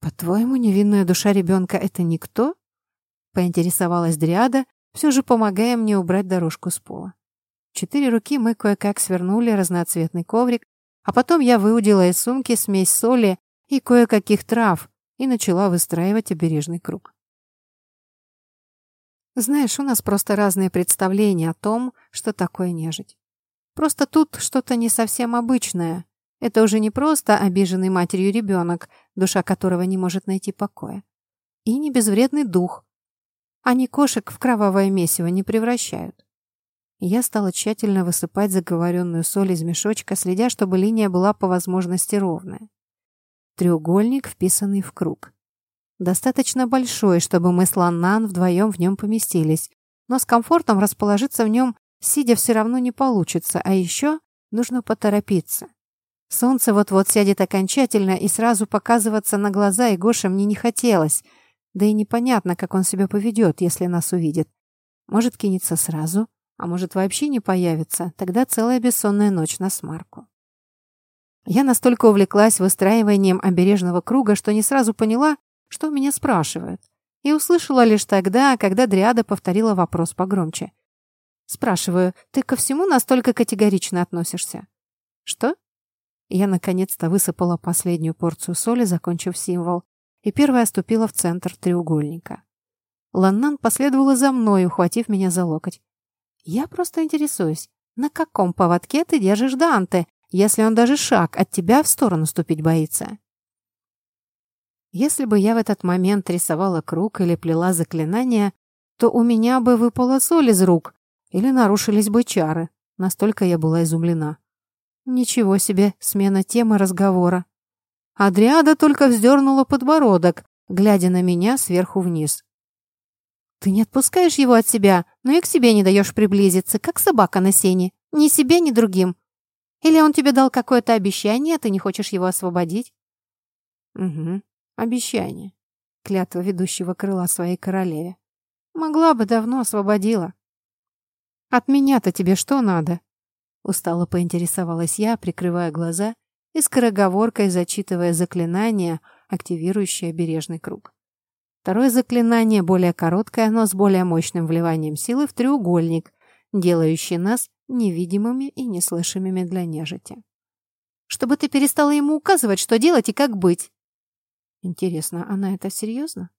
«По-твоему, невинная душа ребенка — это никто?» — поинтересовалась Дриада, все же помогая мне убрать дорожку с пола. Четыре руки мы кое-как свернули разноцветный коврик, а потом я выудила из сумки смесь соли и кое-каких трав и начала выстраивать обережный круг. Знаешь, у нас просто разные представления о том, что такое нежить. Просто тут что-то не совсем обычное. Это уже не просто обиженный матерью ребенок, душа которого не может найти покоя. И не безвредный дух. Они кошек в кровавое месиво не превращают. Я стала тщательно высыпать заговоренную соль из мешочка, следя, чтобы линия была по возможности ровная. Треугольник, вписанный в круг. Достаточно большой, чтобы мы с Ланнан вдвоем в нем поместились, но с комфортом расположиться в нем, сидя, все равно не получится, а еще нужно поторопиться. Солнце вот-вот сядет окончательно, и сразу показываться на глаза и Гоше мне не хотелось, да и непонятно, как он себя поведет, если нас увидит. Может, кинется сразу, а может, вообще не появится, тогда целая бессонная ночь на смарку. Я настолько увлеклась выстраиванием обережного круга, что не сразу поняла, что меня спрашивают, и услышала лишь тогда, когда Дриада повторила вопрос погромче. Спрашиваю, ты ко всему настолько категорично относишься? Что? Я наконец-то высыпала последнюю порцию соли, закончив символ, и первая ступила в центр треугольника. Ланнан последовала за мной, ухватив меня за локоть. «Я просто интересуюсь, на каком поводке ты держишь Данте, если он даже шаг от тебя в сторону ступить боится?» Если бы я в этот момент рисовала круг или плела заклинание, то у меня бы выпала соль из рук или нарушились бы чары. Настолько я была изумлена. Ничего себе, смена темы разговора. Адриада только вздернула подбородок, глядя на меня сверху вниз. «Ты не отпускаешь его от себя, но и к себе не даешь приблизиться, как собака на сене. Ни себе, ни другим. Или он тебе дал какое-то обещание, а ты не хочешь его освободить?» «Угу. Обещание. Клятва ведущего крыла своей королеве. Могла бы, давно освободила. От меня-то тебе что надо? Устало поинтересовалась я, прикрывая глаза и скороговоркой зачитывая заклинание, активирующее бережный круг. Второе заклинание более короткое, но с более мощным вливанием силы в треугольник, делающий нас невидимыми и неслышимыми для нежити. «Чтобы ты перестала ему указывать, что делать и как быть», Интересно, она это серьезно?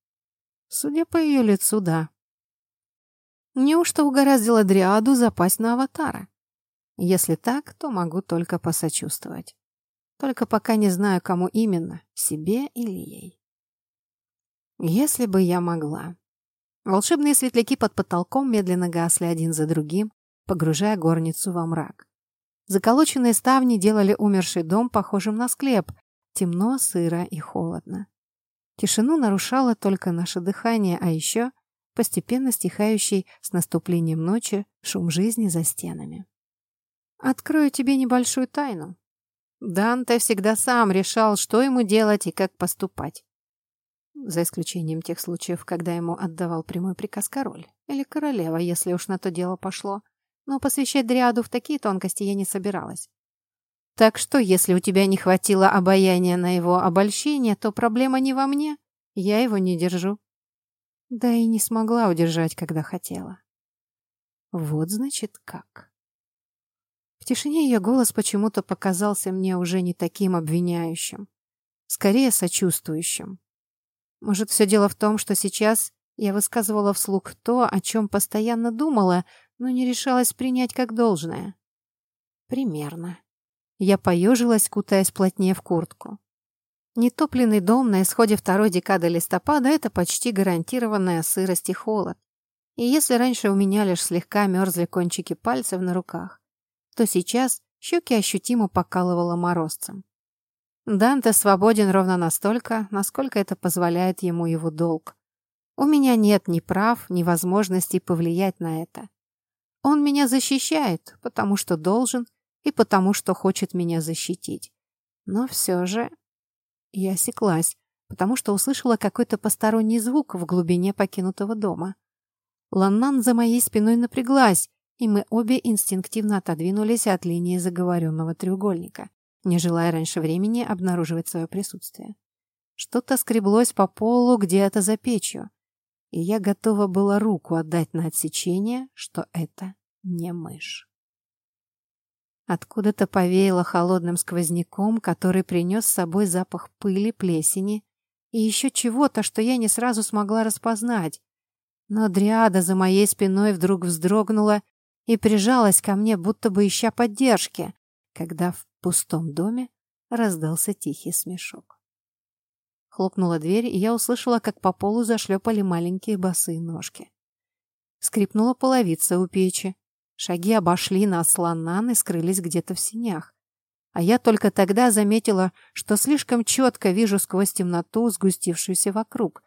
Судя по ее лицу, да. Неужто угораздило Дриаду запасть на аватара? Если так, то могу только посочувствовать. Только пока не знаю, кому именно, себе или ей. Если бы я могла. Волшебные светляки под потолком медленно гасли один за другим, погружая горницу во мрак. Заколоченные ставни делали умерший дом похожим на склеп. Темно, сыро и холодно. Тишину нарушало только наше дыхание, а еще постепенно стихающий с наступлением ночи шум жизни за стенами. «Открою тебе небольшую тайну. Данте всегда сам решал, что ему делать и как поступать. За исключением тех случаев, когда ему отдавал прямой приказ король или королева, если уж на то дело пошло. Но посвящать Дриаду в такие тонкости я не собиралась. Так что, если у тебя не хватило обаяния на его обольщение, то проблема не во мне. Я его не держу. Да и не смогла удержать, когда хотела. Вот значит как. В тишине ее голос почему-то показался мне уже не таким обвиняющим, скорее сочувствующим. Может, все дело в том, что сейчас я высказывала вслух то, о чем постоянно думала, но не решалась принять как должное. Примерно. Я поежилась, кутаясь плотнее в куртку. Нетопленный дом на исходе второй декады листопада – это почти гарантированная сырость и холод. И если раньше у меня лишь слегка мерзли кончики пальцев на руках, то сейчас щеки ощутимо покалывало морозцем. Данте свободен ровно настолько, насколько это позволяет ему его долг. У меня нет ни прав, ни возможностей повлиять на это. Он меня защищает, потому что должен и потому что хочет меня защитить. Но все же я осеклась, потому что услышала какой-то посторонний звук в глубине покинутого дома. Ланнан за моей спиной напряглась, и мы обе инстинктивно отодвинулись от линии заговоренного треугольника, не желая раньше времени обнаруживать свое присутствие. Что-то скреблось по полу где-то за печью, и я готова была руку отдать на отсечение, что это не мышь. Откуда-то повеяло холодным сквозняком, который принес с собой запах пыли, плесени и еще чего-то, что я не сразу смогла распознать. Но дриада за моей спиной вдруг вздрогнула и прижалась ко мне, будто бы ища поддержки, когда в пустом доме раздался тихий смешок. Хлопнула дверь, и я услышала, как по полу зашлепали маленькие босые ножки. Скрипнула половица у печи. Шаги обошли нас ланан и скрылись где-то в синях. А я только тогда заметила, что слишком четко вижу сквозь темноту, сгустившуюся вокруг.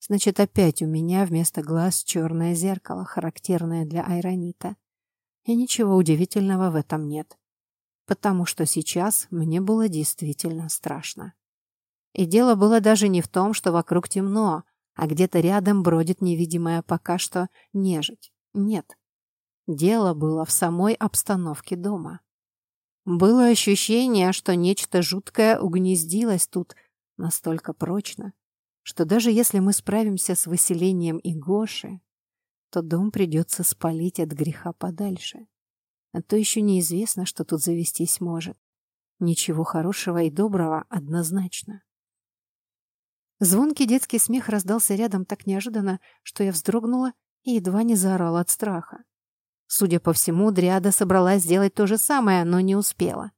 Значит, опять у меня вместо глаз черное зеркало, характерное для айронита. И ничего удивительного в этом нет. Потому что сейчас мне было действительно страшно. И дело было даже не в том, что вокруг темно, а где-то рядом бродит невидимая пока что нежить. Нет. Дело было в самой обстановке дома. Было ощущение, что нечто жуткое угнездилось тут настолько прочно, что даже если мы справимся с выселением Игоши, то дом придется спалить от греха подальше. А то еще неизвестно, что тут завестись может. Ничего хорошего и доброго однозначно. Звонкий детский смех раздался рядом так неожиданно, что я вздрогнула и едва не заорала от страха. Судя по всему, Дриада собралась сделать то же самое, но не успела.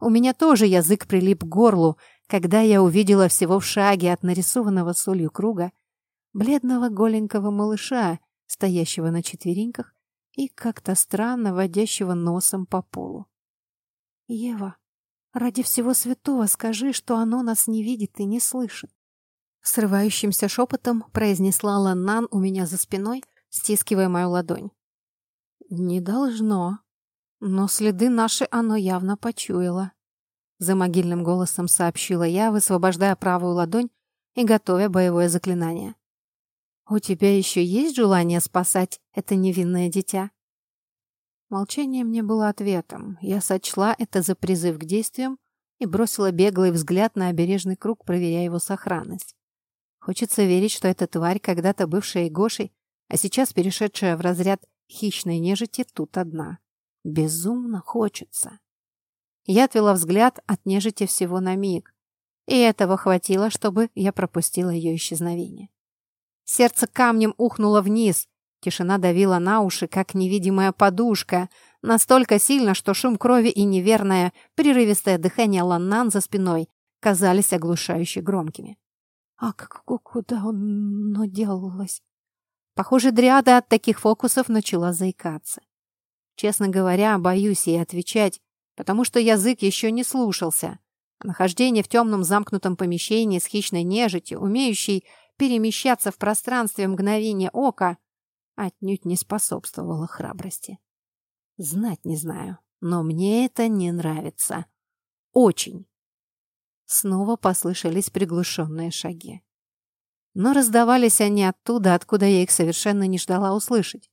У меня тоже язык прилип к горлу, когда я увидела всего в шаге от нарисованного солью круга бледного голенького малыша, стоящего на четвереньках и как-то странно водящего носом по полу. «Ева, ради всего святого скажи, что оно нас не видит и не слышит!» Срывающимся шепотом произнесла Ланнан у меня за спиной, стискивая мою ладонь. «Не должно. Но следы наши оно явно почуяло», — за могильным голосом сообщила я, высвобождая правую ладонь и готовя боевое заклинание. «У тебя еще есть желание спасать это невинное дитя?» Молчание мне было ответом. Я сочла это за призыв к действиям и бросила беглый взгляд на обережный круг, проверяя его сохранность. Хочется верить, что эта тварь, когда-то бывшая Гошей, а сейчас перешедшая в разряд Хищной нежити тут одна. Безумно хочется. Я отвела взгляд от нежити всего на миг. И этого хватило, чтобы я пропустила ее исчезновение. Сердце камнем ухнуло вниз. Тишина давила на уши, как невидимая подушка. Настолько сильно, что шум крови и неверное, прерывистое дыхание Ланнан за спиной казались оглушающе громкими. «А как, куда оно делалось?» Похоже, Дриада от таких фокусов начала заикаться. Честно говоря, боюсь ей отвечать, потому что язык еще не слушался. Нахождение в темном замкнутом помещении с хищной нежитью, умеющей перемещаться в пространстве мгновения ока, отнюдь не способствовало храбрости. Знать не знаю, но мне это не нравится. Очень. Снова послышались приглушенные шаги. Но раздавались они оттуда, откуда я их совершенно не ждала услышать.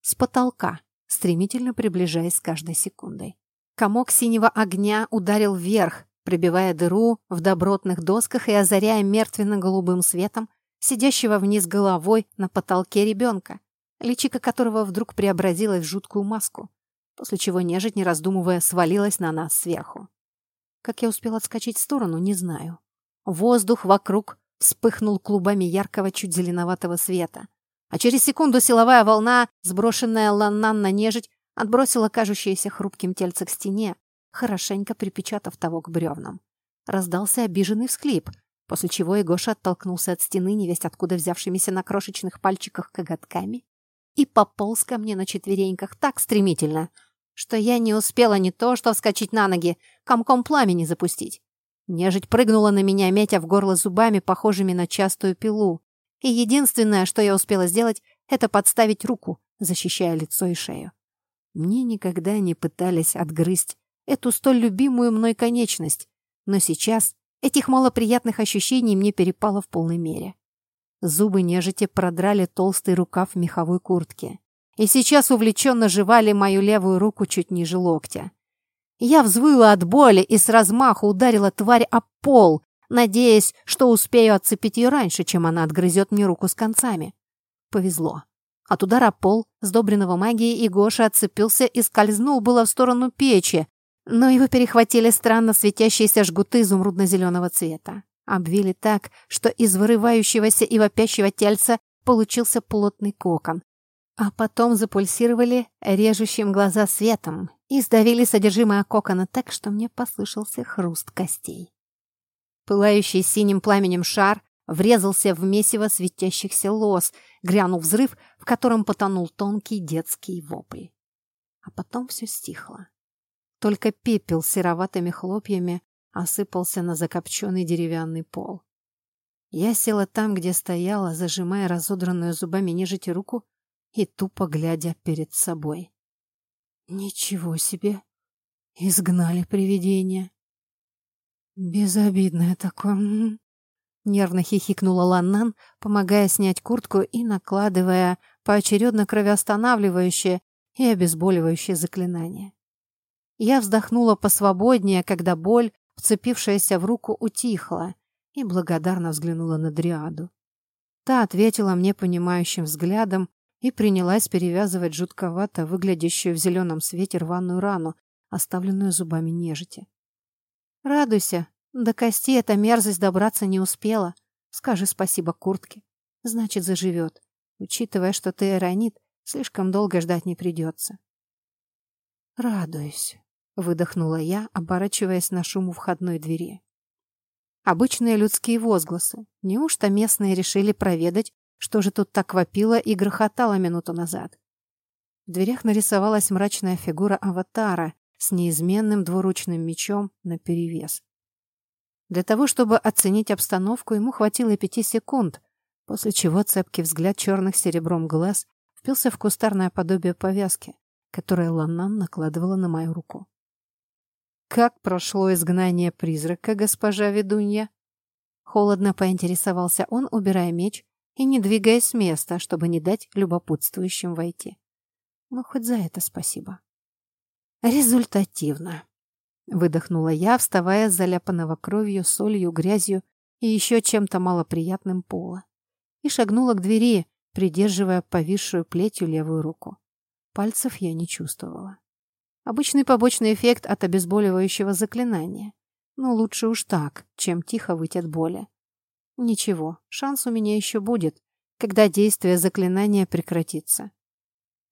С потолка, стремительно приближаясь с каждой секундой. Комок синего огня ударил вверх, пробивая дыру в добротных досках и озаряя мертвенно-голубым светом сидящего вниз головой на потолке ребенка, личико которого вдруг преобразилось в жуткую маску, после чего нежить, не раздумывая, свалилась на нас сверху. Как я успел отскочить в сторону, не знаю. Воздух вокруг вспыхнул клубами яркого, чуть зеленоватого света. А через секунду силовая волна, сброшенная Ланнан на нежить, отбросила кажущееся хрупким тельце к стене, хорошенько припечатав того к бревнам. Раздался обиженный всхлип, после чего Егоша оттолкнулся от стены, невесть откуда взявшимися на крошечных пальчиках коготками, и пополз ко мне на четвереньках так стремительно, что я не успела не то что вскочить на ноги, комком пламени запустить. Нежить прыгнула на меня, метя в горло зубами, похожими на частую пилу. И единственное, что я успела сделать, это подставить руку, защищая лицо и шею. Мне никогда не пытались отгрызть эту столь любимую мной конечность, но сейчас этих малоприятных ощущений мне перепало в полной мере. Зубы нежити продрали толстый рукав меховой куртки и сейчас увлеченно жевали мою левую руку чуть ниже локтя. Я взвыла от боли и с размаху ударила тварь об пол, надеясь, что успею отцепить ее раньше, чем она отгрызет мне руку с концами. Повезло. От удара пол, сдобренного магией, и Гоша отцепился и скользнул было в сторону печи, но его перехватили странно светящиеся жгуты изумрудно-зеленого цвета. Обвили так, что из вырывающегося и вопящего тельца получился плотный кокон, а потом запульсировали режущим глаза светом и сдавили содержимое кокона так, что мне послышался хруст костей. Пылающий синим пламенем шар врезался в месиво светящихся лос, грянул взрыв, в котором потонул тонкий детский вопль. А потом все стихло. Только пепел сероватыми хлопьями осыпался на закопченный деревянный пол. Я села там, где стояла, зажимая разодранную зубами нежити руку, и тупо глядя перед собой. Ничего себе! Изгнали привидение. Безобидное такое. Нервно хихикнула Ланнан, помогая снять куртку и накладывая поочередно кровоостанавливающее и обезболивающее заклинание. Я вздохнула посвободнее, когда боль, вцепившаяся в руку, утихла, и благодарно взглянула на Дриаду. Та ответила мне понимающим взглядом и принялась перевязывать жутковато выглядящую в зеленом свете рваную рану, оставленную зубами нежити. «Радуйся, до кости эта мерзость добраться не успела. Скажи спасибо куртке. Значит, заживет. Учитывая, что ты иронит, слишком долго ждать не придется». «Радуюсь», — выдохнула я, оборачиваясь на шум у входной двери. Обычные людские возгласы. Неужто местные решили проведать, что же тут так вопило и грохотало минуту назад? В дверях нарисовалась мрачная фигура аватара с неизменным двуручным мечом наперевес. Для того, чтобы оценить обстановку, ему хватило пяти секунд, после чего цепкий взгляд черных серебром глаз впился в кустарное подобие повязки, которое Ланнан накладывала на мою руку. «Как прошло изгнание призрака, госпожа ведунья?» Холодно поинтересовался он, убирая меч и не двигаясь с места, чтобы не дать любопытствующим войти. Ну, хоть за это спасибо. Результативно. Выдохнула я, вставая с заляпанного кровью, солью, грязью и еще чем-то малоприятным пола. И шагнула к двери, придерживая повисшую плетью левую руку. Пальцев я не чувствовала. Обычный побочный эффект от обезболивающего заклинания. Но лучше уж так, чем тихо выть от боли. Ничего, шанс у меня еще будет, когда действие заклинания прекратится.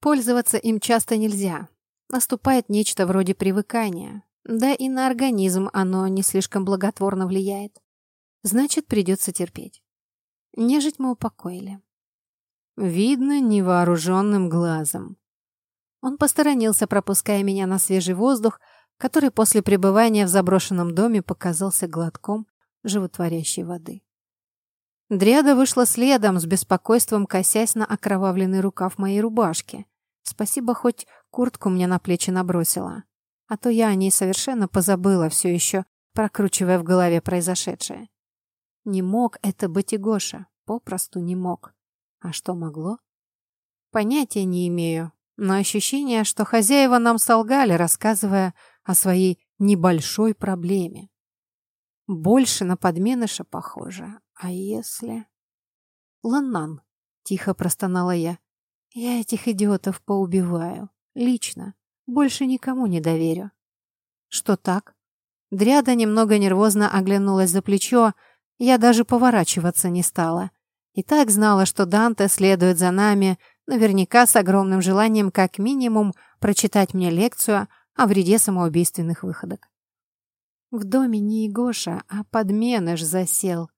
Пользоваться им часто нельзя. Наступает нечто вроде привыкания. Да и на организм оно не слишком благотворно влияет. Значит, придется терпеть. Нежить мы упокоили. Видно невооруженным глазом. Он посторонился, пропуская меня на свежий воздух, который после пребывания в заброшенном доме показался глотком животворящей воды. Дриада вышла следом, с беспокойством косясь на окровавленный рукав моей рубашки. Спасибо, хоть куртку мне на плечи набросила. А то я о ней совершенно позабыла, все еще прокручивая в голове произошедшее. Не мог это быть и Гоша, попросту не мог. А что могло? Понятия не имею, но ощущение, что хозяева нам солгали, рассказывая о своей небольшой проблеме. Больше на подменыша похоже. А если... Ланнан, тихо простонала я. Я этих идиотов поубиваю. Лично. Больше никому не доверю. Что так? Дряда немного нервозно оглянулась за плечо, я даже поворачиваться не стала. И так знала, что Данте следует за нами, наверняка с огромным желанием как минимум прочитать мне лекцию о вреде самоубийственных выходок. В доме не Егоша, а подменыш засел.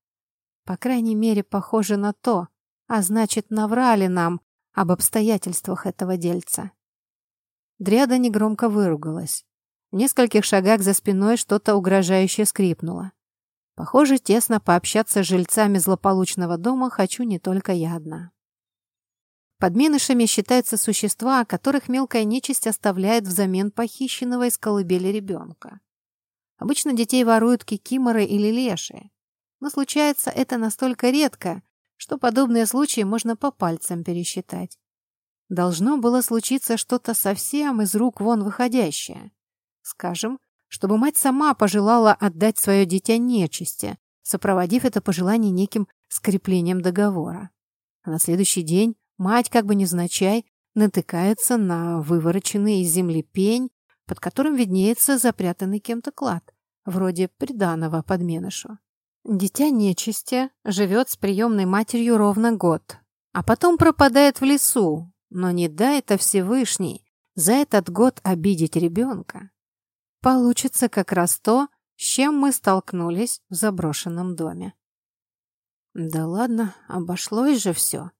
По крайней мере, похоже на то, а значит, наврали нам об обстоятельствах этого дельца. Дряда негромко выругалась. В нескольких шагах за спиной что-то угрожающе скрипнуло. Похоже, тесно пообщаться с жильцами злополучного дома хочу не только я одна. Подменышами считаются существа, которых мелкая нечисть оставляет взамен похищенного из колыбели ребенка. Обычно детей воруют кикиморы или леши. Но случается это настолько редко, что подобные случаи можно по пальцам пересчитать. Должно было случиться что-то совсем из рук вон выходящее. Скажем, чтобы мать сама пожелала отдать свое дитя нечисти, сопроводив это пожелание неким скреплением договора. А на следующий день мать, как бы невзначай, натыкается на вывороченный из земли пень, под которым виднеется запрятанный кем-то клад, вроде приданого подменышу. Дитя нечисти живет с приемной матерью ровно год, а потом пропадает в лесу, но не дай это Всевышний за этот год обидеть ребенка. Получится как раз то, с чем мы столкнулись в заброшенном доме. Да ладно, обошлось же все.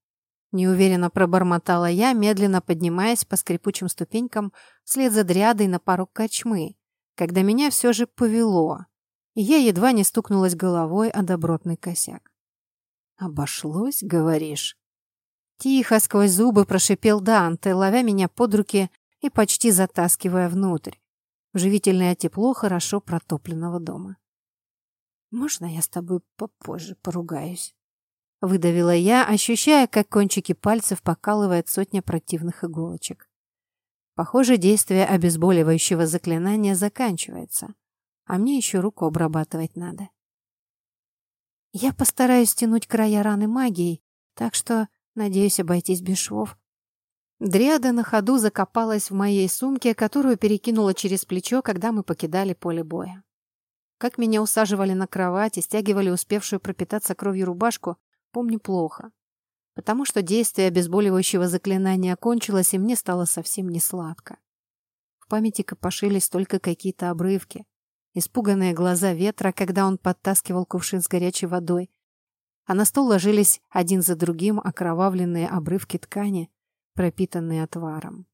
Неуверенно пробормотала я, медленно поднимаясь по скрипучим ступенькам вслед за дрядой на порог кочмы, когда меня все же повело, я едва не стукнулась головой о добротный косяк. «Обошлось, говоришь?» Тихо сквозь зубы прошипел Данте, ловя меня под руки и почти затаскивая внутрь в живительное тепло хорошо протопленного дома. «Можно я с тобой попозже поругаюсь?» Выдавила я, ощущая, как кончики пальцев покалывает сотня противных иголочек. Похоже, действие обезболивающего заклинания заканчивается, а мне еще руку обрабатывать надо. Я постараюсь тянуть края раны магией, так что надеюсь обойтись без швов. Дриада на ходу закопалась в моей сумке, которую перекинула через плечо, когда мы покидали поле боя. Как меня усаживали на кровать и стягивали успевшую пропитаться кровью рубашку, помню плохо. Потому что действие обезболивающего заклинания кончилось, и мне стало совсем не сладко. В памяти копошились только какие-то обрывки. Испуганные глаза ветра, когда он подтаскивал кувшин с горячей водой. А на стол ложились один за другим окровавленные обрывки ткани, пропитанный отваром.